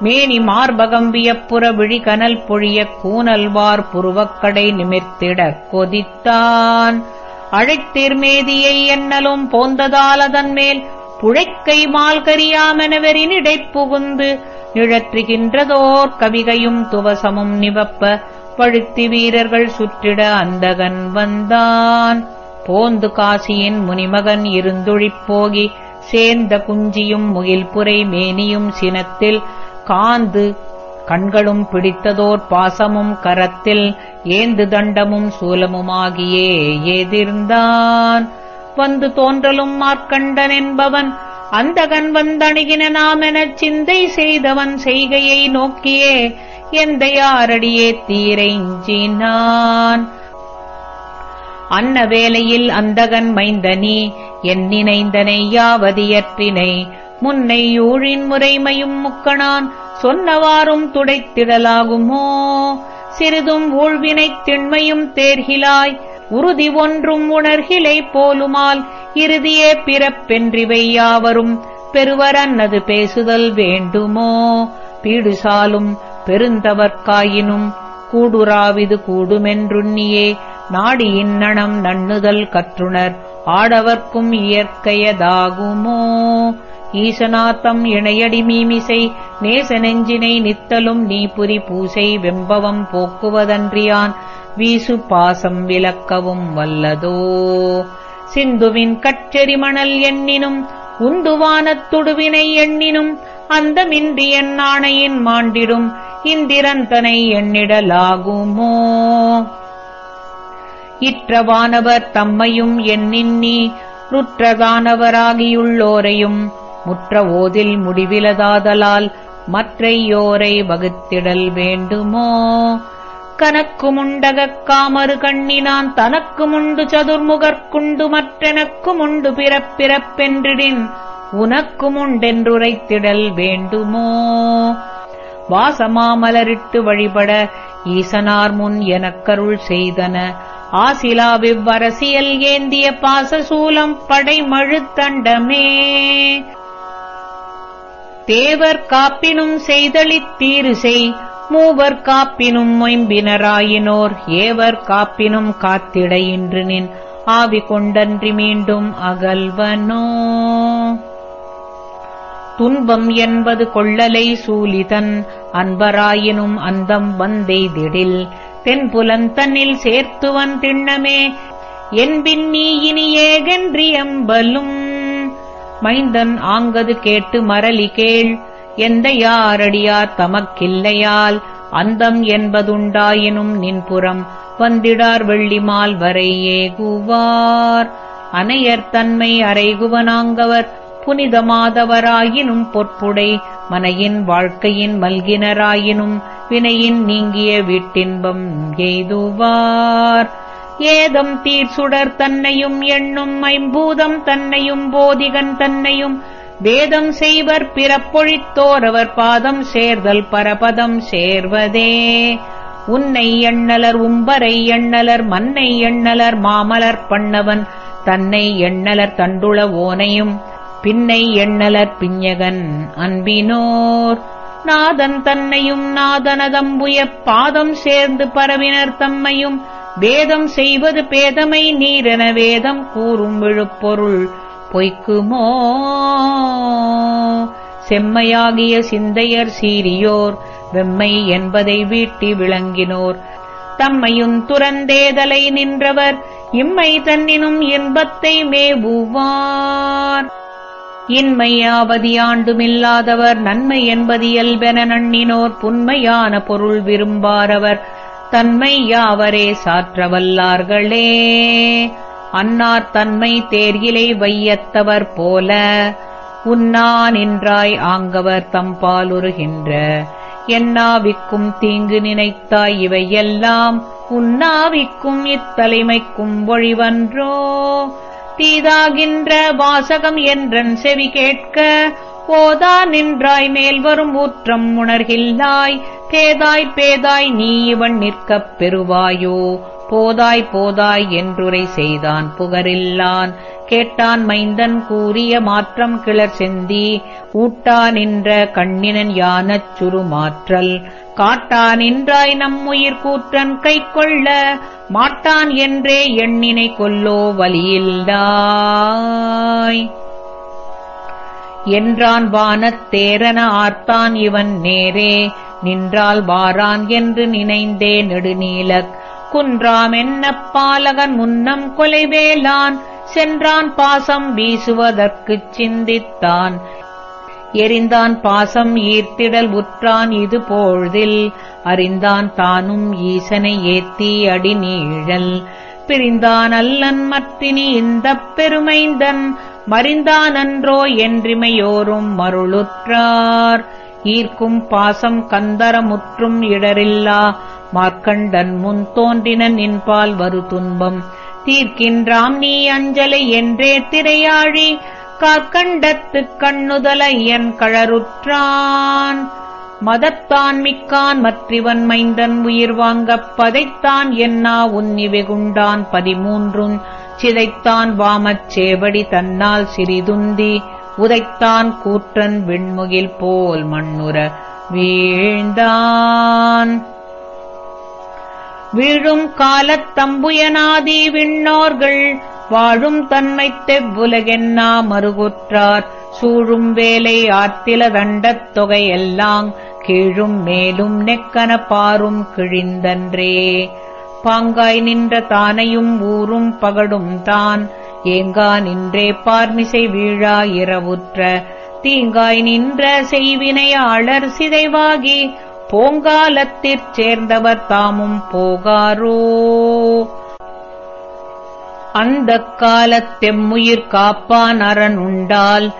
மேனி மார்பகம் வியப்புற விழி கனல் பொழிய கூனல்வார் புருவக்கடை நிமிர்த்திட கொதித்தான். அழைத்தீர்மேதியை என்னலும் போந்ததால் அதன் மேல் புழைக்கை மால்கரியாமெனவெறினிடைப் புகுந்து நிழற்றுகின்றதோர் கவிகையும் துவசமும் நிவப்ப பழுத்தி வீரர்கள் சுற்றிட அந்தகன் வந்தான். போந்து காசியின் முனிமகன் இருந்துழிப்போகி சேர்ந்த குஞ்சியும் முகில்புரை மேனியும் சினத்தில் காந்து கண்களும் பிடித்ததோர் பாசமும் கரத்தில் ஏந்து தண்டமும் சூலமுமாகியே எதிர்ந்தான். வந்து தோன்றலும் மார்க்கண்டன் என்பவன் அந்தகன் வந்தணுகின நாமெனச் சிந்தை செய்தவன் செய்கையை நோக்கியே எந்த யாரடியே தீரைஞ்சினான் அன்ன வேலையில் அந்தகன் மைந்தனி என் நினைந்தனை யாவதியற்றினை. முன்னை ஊழின் முறைமையும் முக்கணான் சொன்னவாறும் துடைத்திடலாகுமோ? சிறிதும் ஊழ்வினைத் திண்மையும் தேர்கிலாய் உறுதி ஒன்றும் உணர்கிலை போலுமால் இறுதியே பிறப்பென்றிவை யாவரும் பெருவரன்னது பேசுதல் வேண்டுமோ? பீடுசாலும் பெருந்தவர்க்காயினும் கூடுராவிது கூடுமென்றுண்ணியே நாடி இன்னணம் நண்ணுதல் கற்றுணர் ஆடவர்க்கும் இயற்கையதாகுமோ? ஈசனாத்தம் இணையடி மீமிசை நேச நெஞ்சினை நித்தலும் நீபுரி பூசை வெம்பவம் போக்குவதன்றியான் வீசு பாசம் விளக்கவும் வல்லதோ? சிந்துவின் கச்செறி மணல் எண்ணினும் உந்துவானத் துடுவினை எண்ணினும் அந்தமின்றி என் ஆணையின் மாண்டிடும் இந்திரன் தனை எண்ணிடலாகுமோ? இற்றவானவர் தம்மையும் எண்ணின்னி ருற்றதானவராகியுள்ளோரையும் முற்ற ஓதில் முடிவிலதாதலால் மற்றையோரை வகுத்திடல் வேண்டுமோ? கனக்குமுண்டகக் காமறு கண்ணினான் தனக்குமுண்டு சதுர்முகற்குண்டு மற்றெனக்குமுண்டு பிறப்பிறப்பென்றிடின் உனக்குமுண்டென்றுரைத்திடல் வேண்டுமோ? வாசமாமலரிட்டு வழிபட ஈசனார் முன் எனக்கருள் செய்தன ஆசிலாவிவ்வரசியல் ஏந்திய பாசசூலம் படைமழுத்தண்டமே. தேவர் காப்பினும் செய்தளித் செய் மூவர் காப்பினும் மொயம்பினராயினோர் ஏவர் காப்பினும் காத்திட இன்று நின் ஆவி கொண்டன்றி மீண்டும் அகல்வனோ. துன்பம் என்பது கொள்ளலை சூலிதன் அன்பராயினும் அந்தம் வந்தெய்திடில் தென்புலன் தன்னில் சேர்த்துவன் திண்ணமே. என்பின் நீ இனி ஏகன்றியம்பலும். மைந்தன் ஆங்கது கேட்டு மரலி கேள் எந்த யாரடியார் தமக்கில்லையால்? அந்தம் என்பதுண்டாயினும் நின்புறம் வந்திடார் வெள்ளிமால் வரை ஏகுவார். அனையர் தன்மை அறைகுவனாங்கவர் புனிதமாதவராயினும் பொற்புடை மனையின் வாழ்க்கையின் மல்கினராயினும் வினையின் நீங்கிய வீட்டின்பம் எய்துவார். ஏதம் தீர் சுடர் தன்னையும் எண்ணும் ஐம்பூதம் தன்னையும் போதிகன் தன்னையும் வேதம் செய்வர் பிறப்பொழித்தோரவர் பாதம் சேர்தல் பரபதம் சேர்வதே. உன்னை எண்ணலர் உம்பரை எண்ணலர் மன்னை எண்ணலர் மாமலர் பண்ணவன் தன்னை எண்ணலர் தண்டுள ஓனையும் பின்னை எண்ணலர் பிஞகன் அன்பினோர். நாதன் தன்னையும் நாதனதம்புய பாதம் சேர்ந்து பரவினர் தம்மையும். வேதம் செய்வது பேதமை நீரென வேதம் கூறும் விழுப்பொருள் பொய்க்குமோ? செம்மையாகிய சிந்தையர் சீரியோர் வெம்மை என்பதை வீட்டி விளங்கினோர். தம்மையும் துறந்தேதலை நின்றவர் இம்மை தன்னினும் இன்பத்தை மேவுவார். இன்மையாவதி ஆண்டுமில்லாதவர் நன்மை என்பது இயல்பென நண்ணினோர் புன்மையான பொருள் விரும்பாரவர். தன்மை யாவரே சாற்றவல்லார்களே. அன்னார் தன்மை தேர்கிலை வையத்தவர் போல. உன்னா நின்றாய் ஆங்கவர் தம்பாலுருகின்ற என்னாவிக்கும் தீங்கு நினைத்தாய் இவையெல்லாம். உன்னாவிக்கும் இத்தலைமைக்கும் ஒழிவன்றோ. தீதாகின்ற வாசகம் என்றன் செவி கேட்க போதா நின்றாய் மேல் வரும் ஊற்றம் உணர்கில்லாய் பேதாய் பேதாய் நீ இவன் நிற்கப் பெறுவாயோ? போதாய் போதாய் என்றுரை செய்தான் புகரில்லான். கேட்டான் மைந்தன் கூறிய மாற்றம் கிளர் செந்தி. ஊட்டா நின்ற கண்ணினன் யானச் சுருமாற்றல். காட்டா நின்றாய் நம்முயிர் கூற்றன் கை கொள்ள மாட்டான் என்றே எண்ணினை கொல்லோ வலியில்லாய். என்றான் வானத் தேரன ஆர்த்தான் இவன் நேரே. நின்றால் வாரான் என்று நினைந்தே நெடுநீலக் குன்றாம் என்ன பாலகன் முன்னம் கொலைவேலான் சென்றான் பாசம் வீசுவதற்குச் சிந்தித்தான். எரிந்தான் பாசம் ஈர்த்திடல் உற்றான் இது போழ்தில் அறிந்தான் தானும் ஈசனை ஏத்தி அடி நீழல். பிரிந்தான் அல்லன் மத்தினி இந்தப் பெருமைந்தன் மறிந்தானன்றோ என்றிமையோரும் மருளுற்றார். ஈர்க்கும் பாசம் கந்தரமுற்றும் இடரில்லா மார்க்கண்டன் முன் தோன்றினன் நின்பால் வரு துன்பம். தீர்க்கின்றாம் நீ அஞ்சலை என்றே திரையாழி காக்கண்டத்துக் கண்ணுதலையன் கழறுற்றான் மதத்தான் மிக்கான் மற்றிவன் மைந்தன் உயிர் வாங்கப் பதைத்தான் என்னா உன்னி வெகுண்டான் பதிமூன்றும் சிதைத்தான் வாமச் சேவடி தன்னால் சிறிதுந்தி உதைத்தான் கூற்றன் விண்முகில் போல் மண்ணுற வீழ்ந்தான். வீழும் காலத் தம்புயனாதி விண்ணோர்கள் வாழும் தன்மைத் தெவ்வுலகென்னா மறுகுற்றார். சூழும் வேலை ஆத்தில தண்டத் தொகையெல்லாம் கீழும் மேலும் நெக்கன பாரும் கிழிந்தன்றே. பாங்காய் நின்ற தானையும் ஊரும் பகடும் தான். ஏங்கா நின்றே பார்மிசை வீழா இரவுற்ற. தீங்காய் நின்ற செய்வினையாளர் சிதைவாகி போங்காலத்திற் சேர்ந்தவர் தாமும் போகாரோ? அந்த காலத்தெம்முயிர் காப்பான் அரண் உண்டால்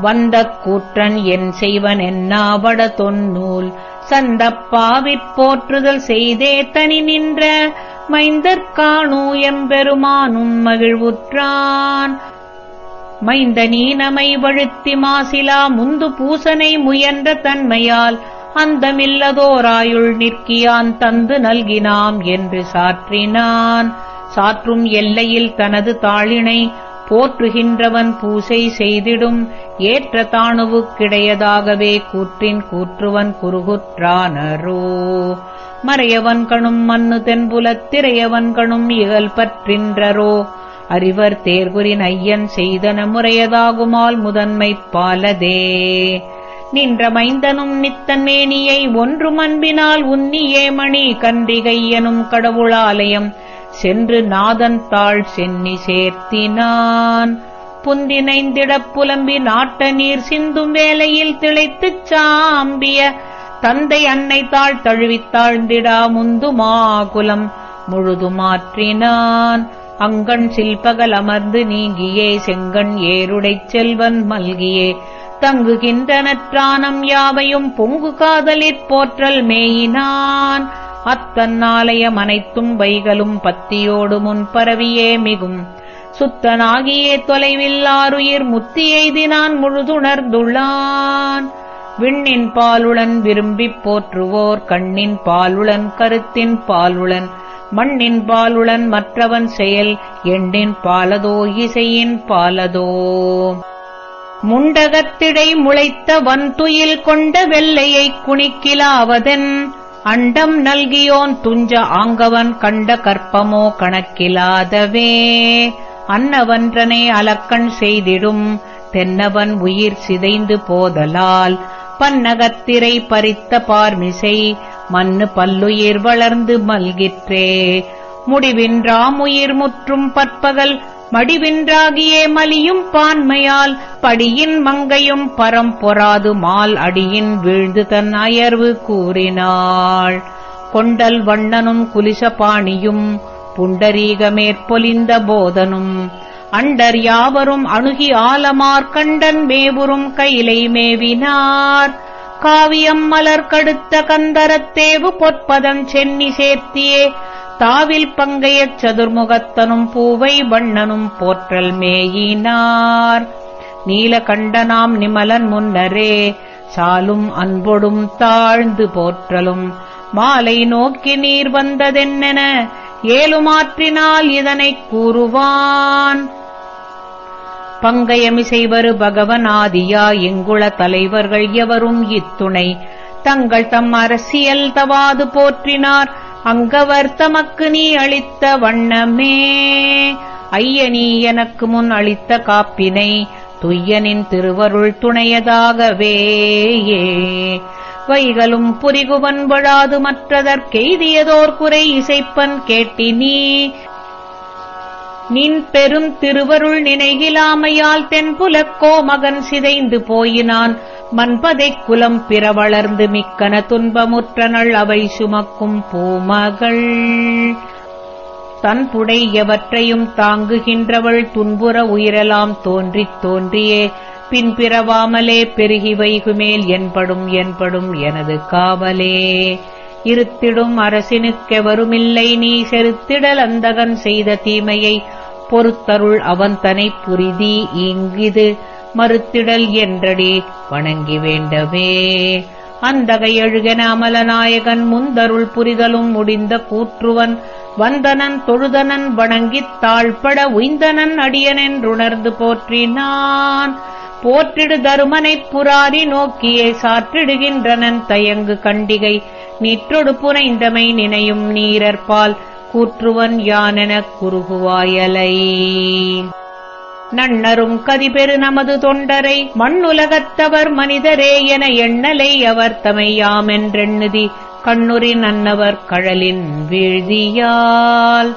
வந்த கூற்றன் என் செய்வன் என்னாவட தொன்னூல் சந்தப்பாவிற் போற்றுதல் செய்தே தனி நின்ற மைந்தற்காணூ எம்பெருமானும் மகிழ்வுற்றான். மைந்த நீனமை வழுத்தி மாசிலா முந்து பூசனை முயன்ற தன்மையால் அந்தமில்லதோராயுள் நிற்கியான் தந்து நல்கினாம் என்று சாற்றினான். சாற்றும் எல்லையில் தனது தாளினை போற்றுகின்றவன் பூசை செய்திடும். ஏற்ற தாணுவுக்கிடையதாகவே கூற்றின் கூற்றுவன் குறுகுற்றானரோ மறையவன் கணும் மண்ணு தென்புலத் திரையவன் கணும் இகல் பற்றின்றரோ. அறிவர் தேர்குறின் ஐயன் செய்தன முறையதாகுமால் முதன்மைப் பாலதே. நின்ற மைந்தனும் நித்தன் மேனியை ஒன்று மண்பினால் உன்னியே மணி கன்றிகையனும் கடவுளாலயம். சென்று நாதன் தாழ் சென்னி சேர்த்தினான். புந்தினைந்திடப் புலம்பி நாட்ட நீர் சிந்தும் வேலையில் திளைத்துச் சாம்பிய தந்தை அன்னை தாழ் தழுவித் தாழ்ந்திடா முந்துமா முழுது மாற்றினான். அங்கண் சில்பகல் அமர்ந்து நீங்கியே செங்கண் ஏருடைச் செல்வன் மல்கியே. அத்தங்குகின்றனற்றானம் யாவையும் பொங்கு காதலிற் போற்றல் மேயினான். அத்தன்னாலயம் அனைத்தும் வைகளும் பத்தியோடு முன் பரவியே மிகும். சுத்தனாகியே தொலைவில் ஆறுயிர் முத்தி எய்தினான் முழுதுணர்ந்துள்ளான். விண்ணின் பாலுளன் விரும்பிப் போற்றுவோர் கண்ணின் பாலுளன் கருத்தின் பாலுளன். மண்ணின் பாலுளன் மற்றவன் செயல் எண்ணின் பாலதோ இசையின் பாலதோ. முண்டகத்திடை முளைத்த வன்துயில் கொண்ட வெள்ளையைக் குணிக்கிலாவதென் அண்டம் நல்கியோன் துஞ்ச ஆங்கவன் கண்ட கற்பமோ கணக்கிலாதவே. அன்னவன்றனை அலக்கண் செய்திடும் தென்னவன் உயிர் சிதைந்து போதலால் பன்னகத்திரை பறித்த பார்மிசை மண்ணு பல்லுயிர் வளர்ந்து மல்கிற்றே. முடிவின்றாமுயிர் முற்றும் பற்பகல் மடிவின்றாகியே மலியும் பான்மையால் படியின் மங்கையும் பரம் பொறாது மால் அடியின் வீழ்ந்து தன் அயர்வு கூறினாள். கொண்டல் வண்ணனும் குலிசபாணியும் புண்டரீகமேற்பொலிந்த போதனும். அண்டர் யாவரும் அணுகி ஆலமார் கண்டன் மேவுறும் கையிலை மேவினார். காவியம் மலர் கடுத்த கந்தரத்தேவு பொற்பதம் சென்னி சேர்த்தியே தாவில் பங்கையச் சதுர்முகத்தனும் பூவை வண்ணனும் போற்றல் மேயினார். நீலகண்டனாம் நிமலன் முன்னரே சாலும் அன்பொடும் தாழ்ந்து போற்றலும். மாலை நோக்கி நீர் வந்ததென்னென ஏலுமாற்றினால் இதனைக் கூறுவான். பங்கயமிசைவரு பகவனாதியா எங்குள தலைவர்கள் எவரும் இத்துணை. தங்கள் தம் அரசியல் தவாது போற்றினார். அங்கவர் தமக்கு நீ அளித்த வண்ணமே. ஐயனீ எனக்கு முன் அளித்த காப்பினை துய்யனின் திருவருள் துணையதாகவே. வைகளும் புரிகுவன் வழாது மற்றதற்கெய்தியதோர் குறை இசைப்பன் கேட்டினீ. நின் பெரும் திருவருள் நினைகிலாமையால் தென்புலக்கோ மகன் சிதைந்து போயினான். மன்பதைக் குலம் பிற வளர்ந்து மிக்கன துன்பமுற்றனள் அவை சுமக்கும் பூமகள். தன் புடை எவற்றையும் தாங்குகின்றவள் துன்புற உயிரெலாம் தோன்றித் தோன்றியே. பின்பிறவாமலே பெருகி வைகுமேல் என்படும் என்படும் எனது காவலே. இருத்திடும் அரசினுக்கெவருமில்லை நீ செருத்திடல் அந்தகன் செய்த தீமையை. பொறுத்தருள் அவன் தனை புரிதி இங்கிது மறுத்திடல் என்றடி வணங்கி வேண்டவே. அந்தகை எழுகென அமலநாயகன் முந்தருள் புரிதலும் முடிந்த கூற்றுவன். வந்தனன் தொழுதனன் வணங்கித் தாழ்பட உய்ந்தனன் அடியனென்றுணர்ந்து போற்றினான். போற்றிடு தருமனைப் புராரி நோக்கியே சாற்றிடுகின்றனன் தயங்கு கண்டிகை. நீற்றொடு புனைந்தமை நினையும் நீரற்பால் கூற்றுவன் யானெனக் குறுகுவாயலை. நன்னரும் கதிபெரு நமது தொண்டரை மண்ணுலகத்தவர் மனிதரே என எண்ணலை அவர் தமையாமென்றெண்ணுதி கண்ணுரின் அன்னவர் கழலின் வீழ்தியால்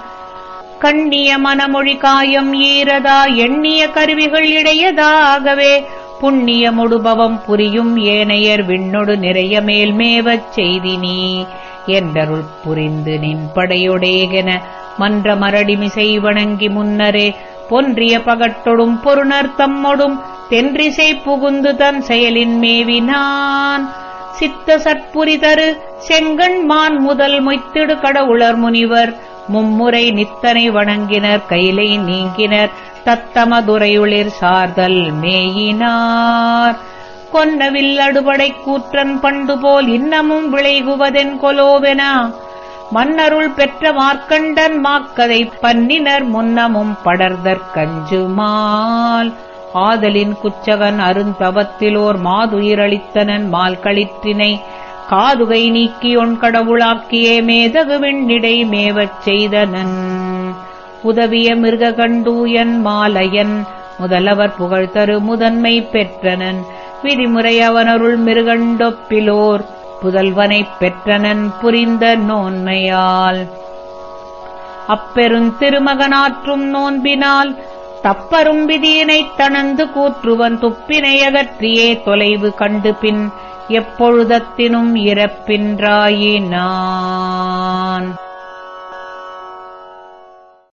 கண்ணிய மனமொழி காயம் ஈரதா எண்ணிய கருவிகள் இடையதாகவே புண்ணிய முடுபவம் புரியும் ஏனையர் விண்ணொடு நிறைய மேல்மேவச் நீ என்றருள் புரிந்து நின் படையொடேகென மன்ற மரடிமிசை வணங்கி முன்னரே பொன்றிய பகட்டொடும் பொருணர் தம்மொடும் தென்றிசை புகுந்து தன் செயலின் மேவினான். சித்த சற்புரி தரு செங்கண்மான் முதல் மொய்த்திடு கடவுளர் முனிவர் மும்முறை நித்தனை வணங்கினர் கைலை நீங்கினர் தத்தமதுரையுளிர் சார்தல் மேயினார். கொன்னவில் அடுபடை கூற்றன் பண்டுபோல் இன்னமும் விளைகுவதென் கொலோவென மன்னருள் பெற்ற மார்க்கண்டன் மாக்கதை பன்னினர் முன்னமும் படர்தற்கஞ்சுமால் ஆதலின் குச்சகன் அருந்தவத்திலோர் மாதுயிரளித்தனன் மால்களிற்றினை காதுகை நீக்கியொன் கடவுளாக்கியே மேதகு விண்ணிடை மேவச் செய்தனன். உதவிய மிருக கண்டூயன் மாலையன் முதலவர் புகழ்தரு முதன்மை பெற்றனன். விதிமுறை அவனருள் மிருகண்டொப்பிலோர் புதல்வனைப் பெற்றனன் புரிந்த நோன்மையால். அப்பெருந் திருமகனாற்றும் நோன்பினால் தப்பரும் விதியினைத் தணந்து கூற்றுவன் துப்பினை அகற்றியே தொலைவு கண்டு பின் எப்பொழுதத்தினும் இறப்பின்றாயினான்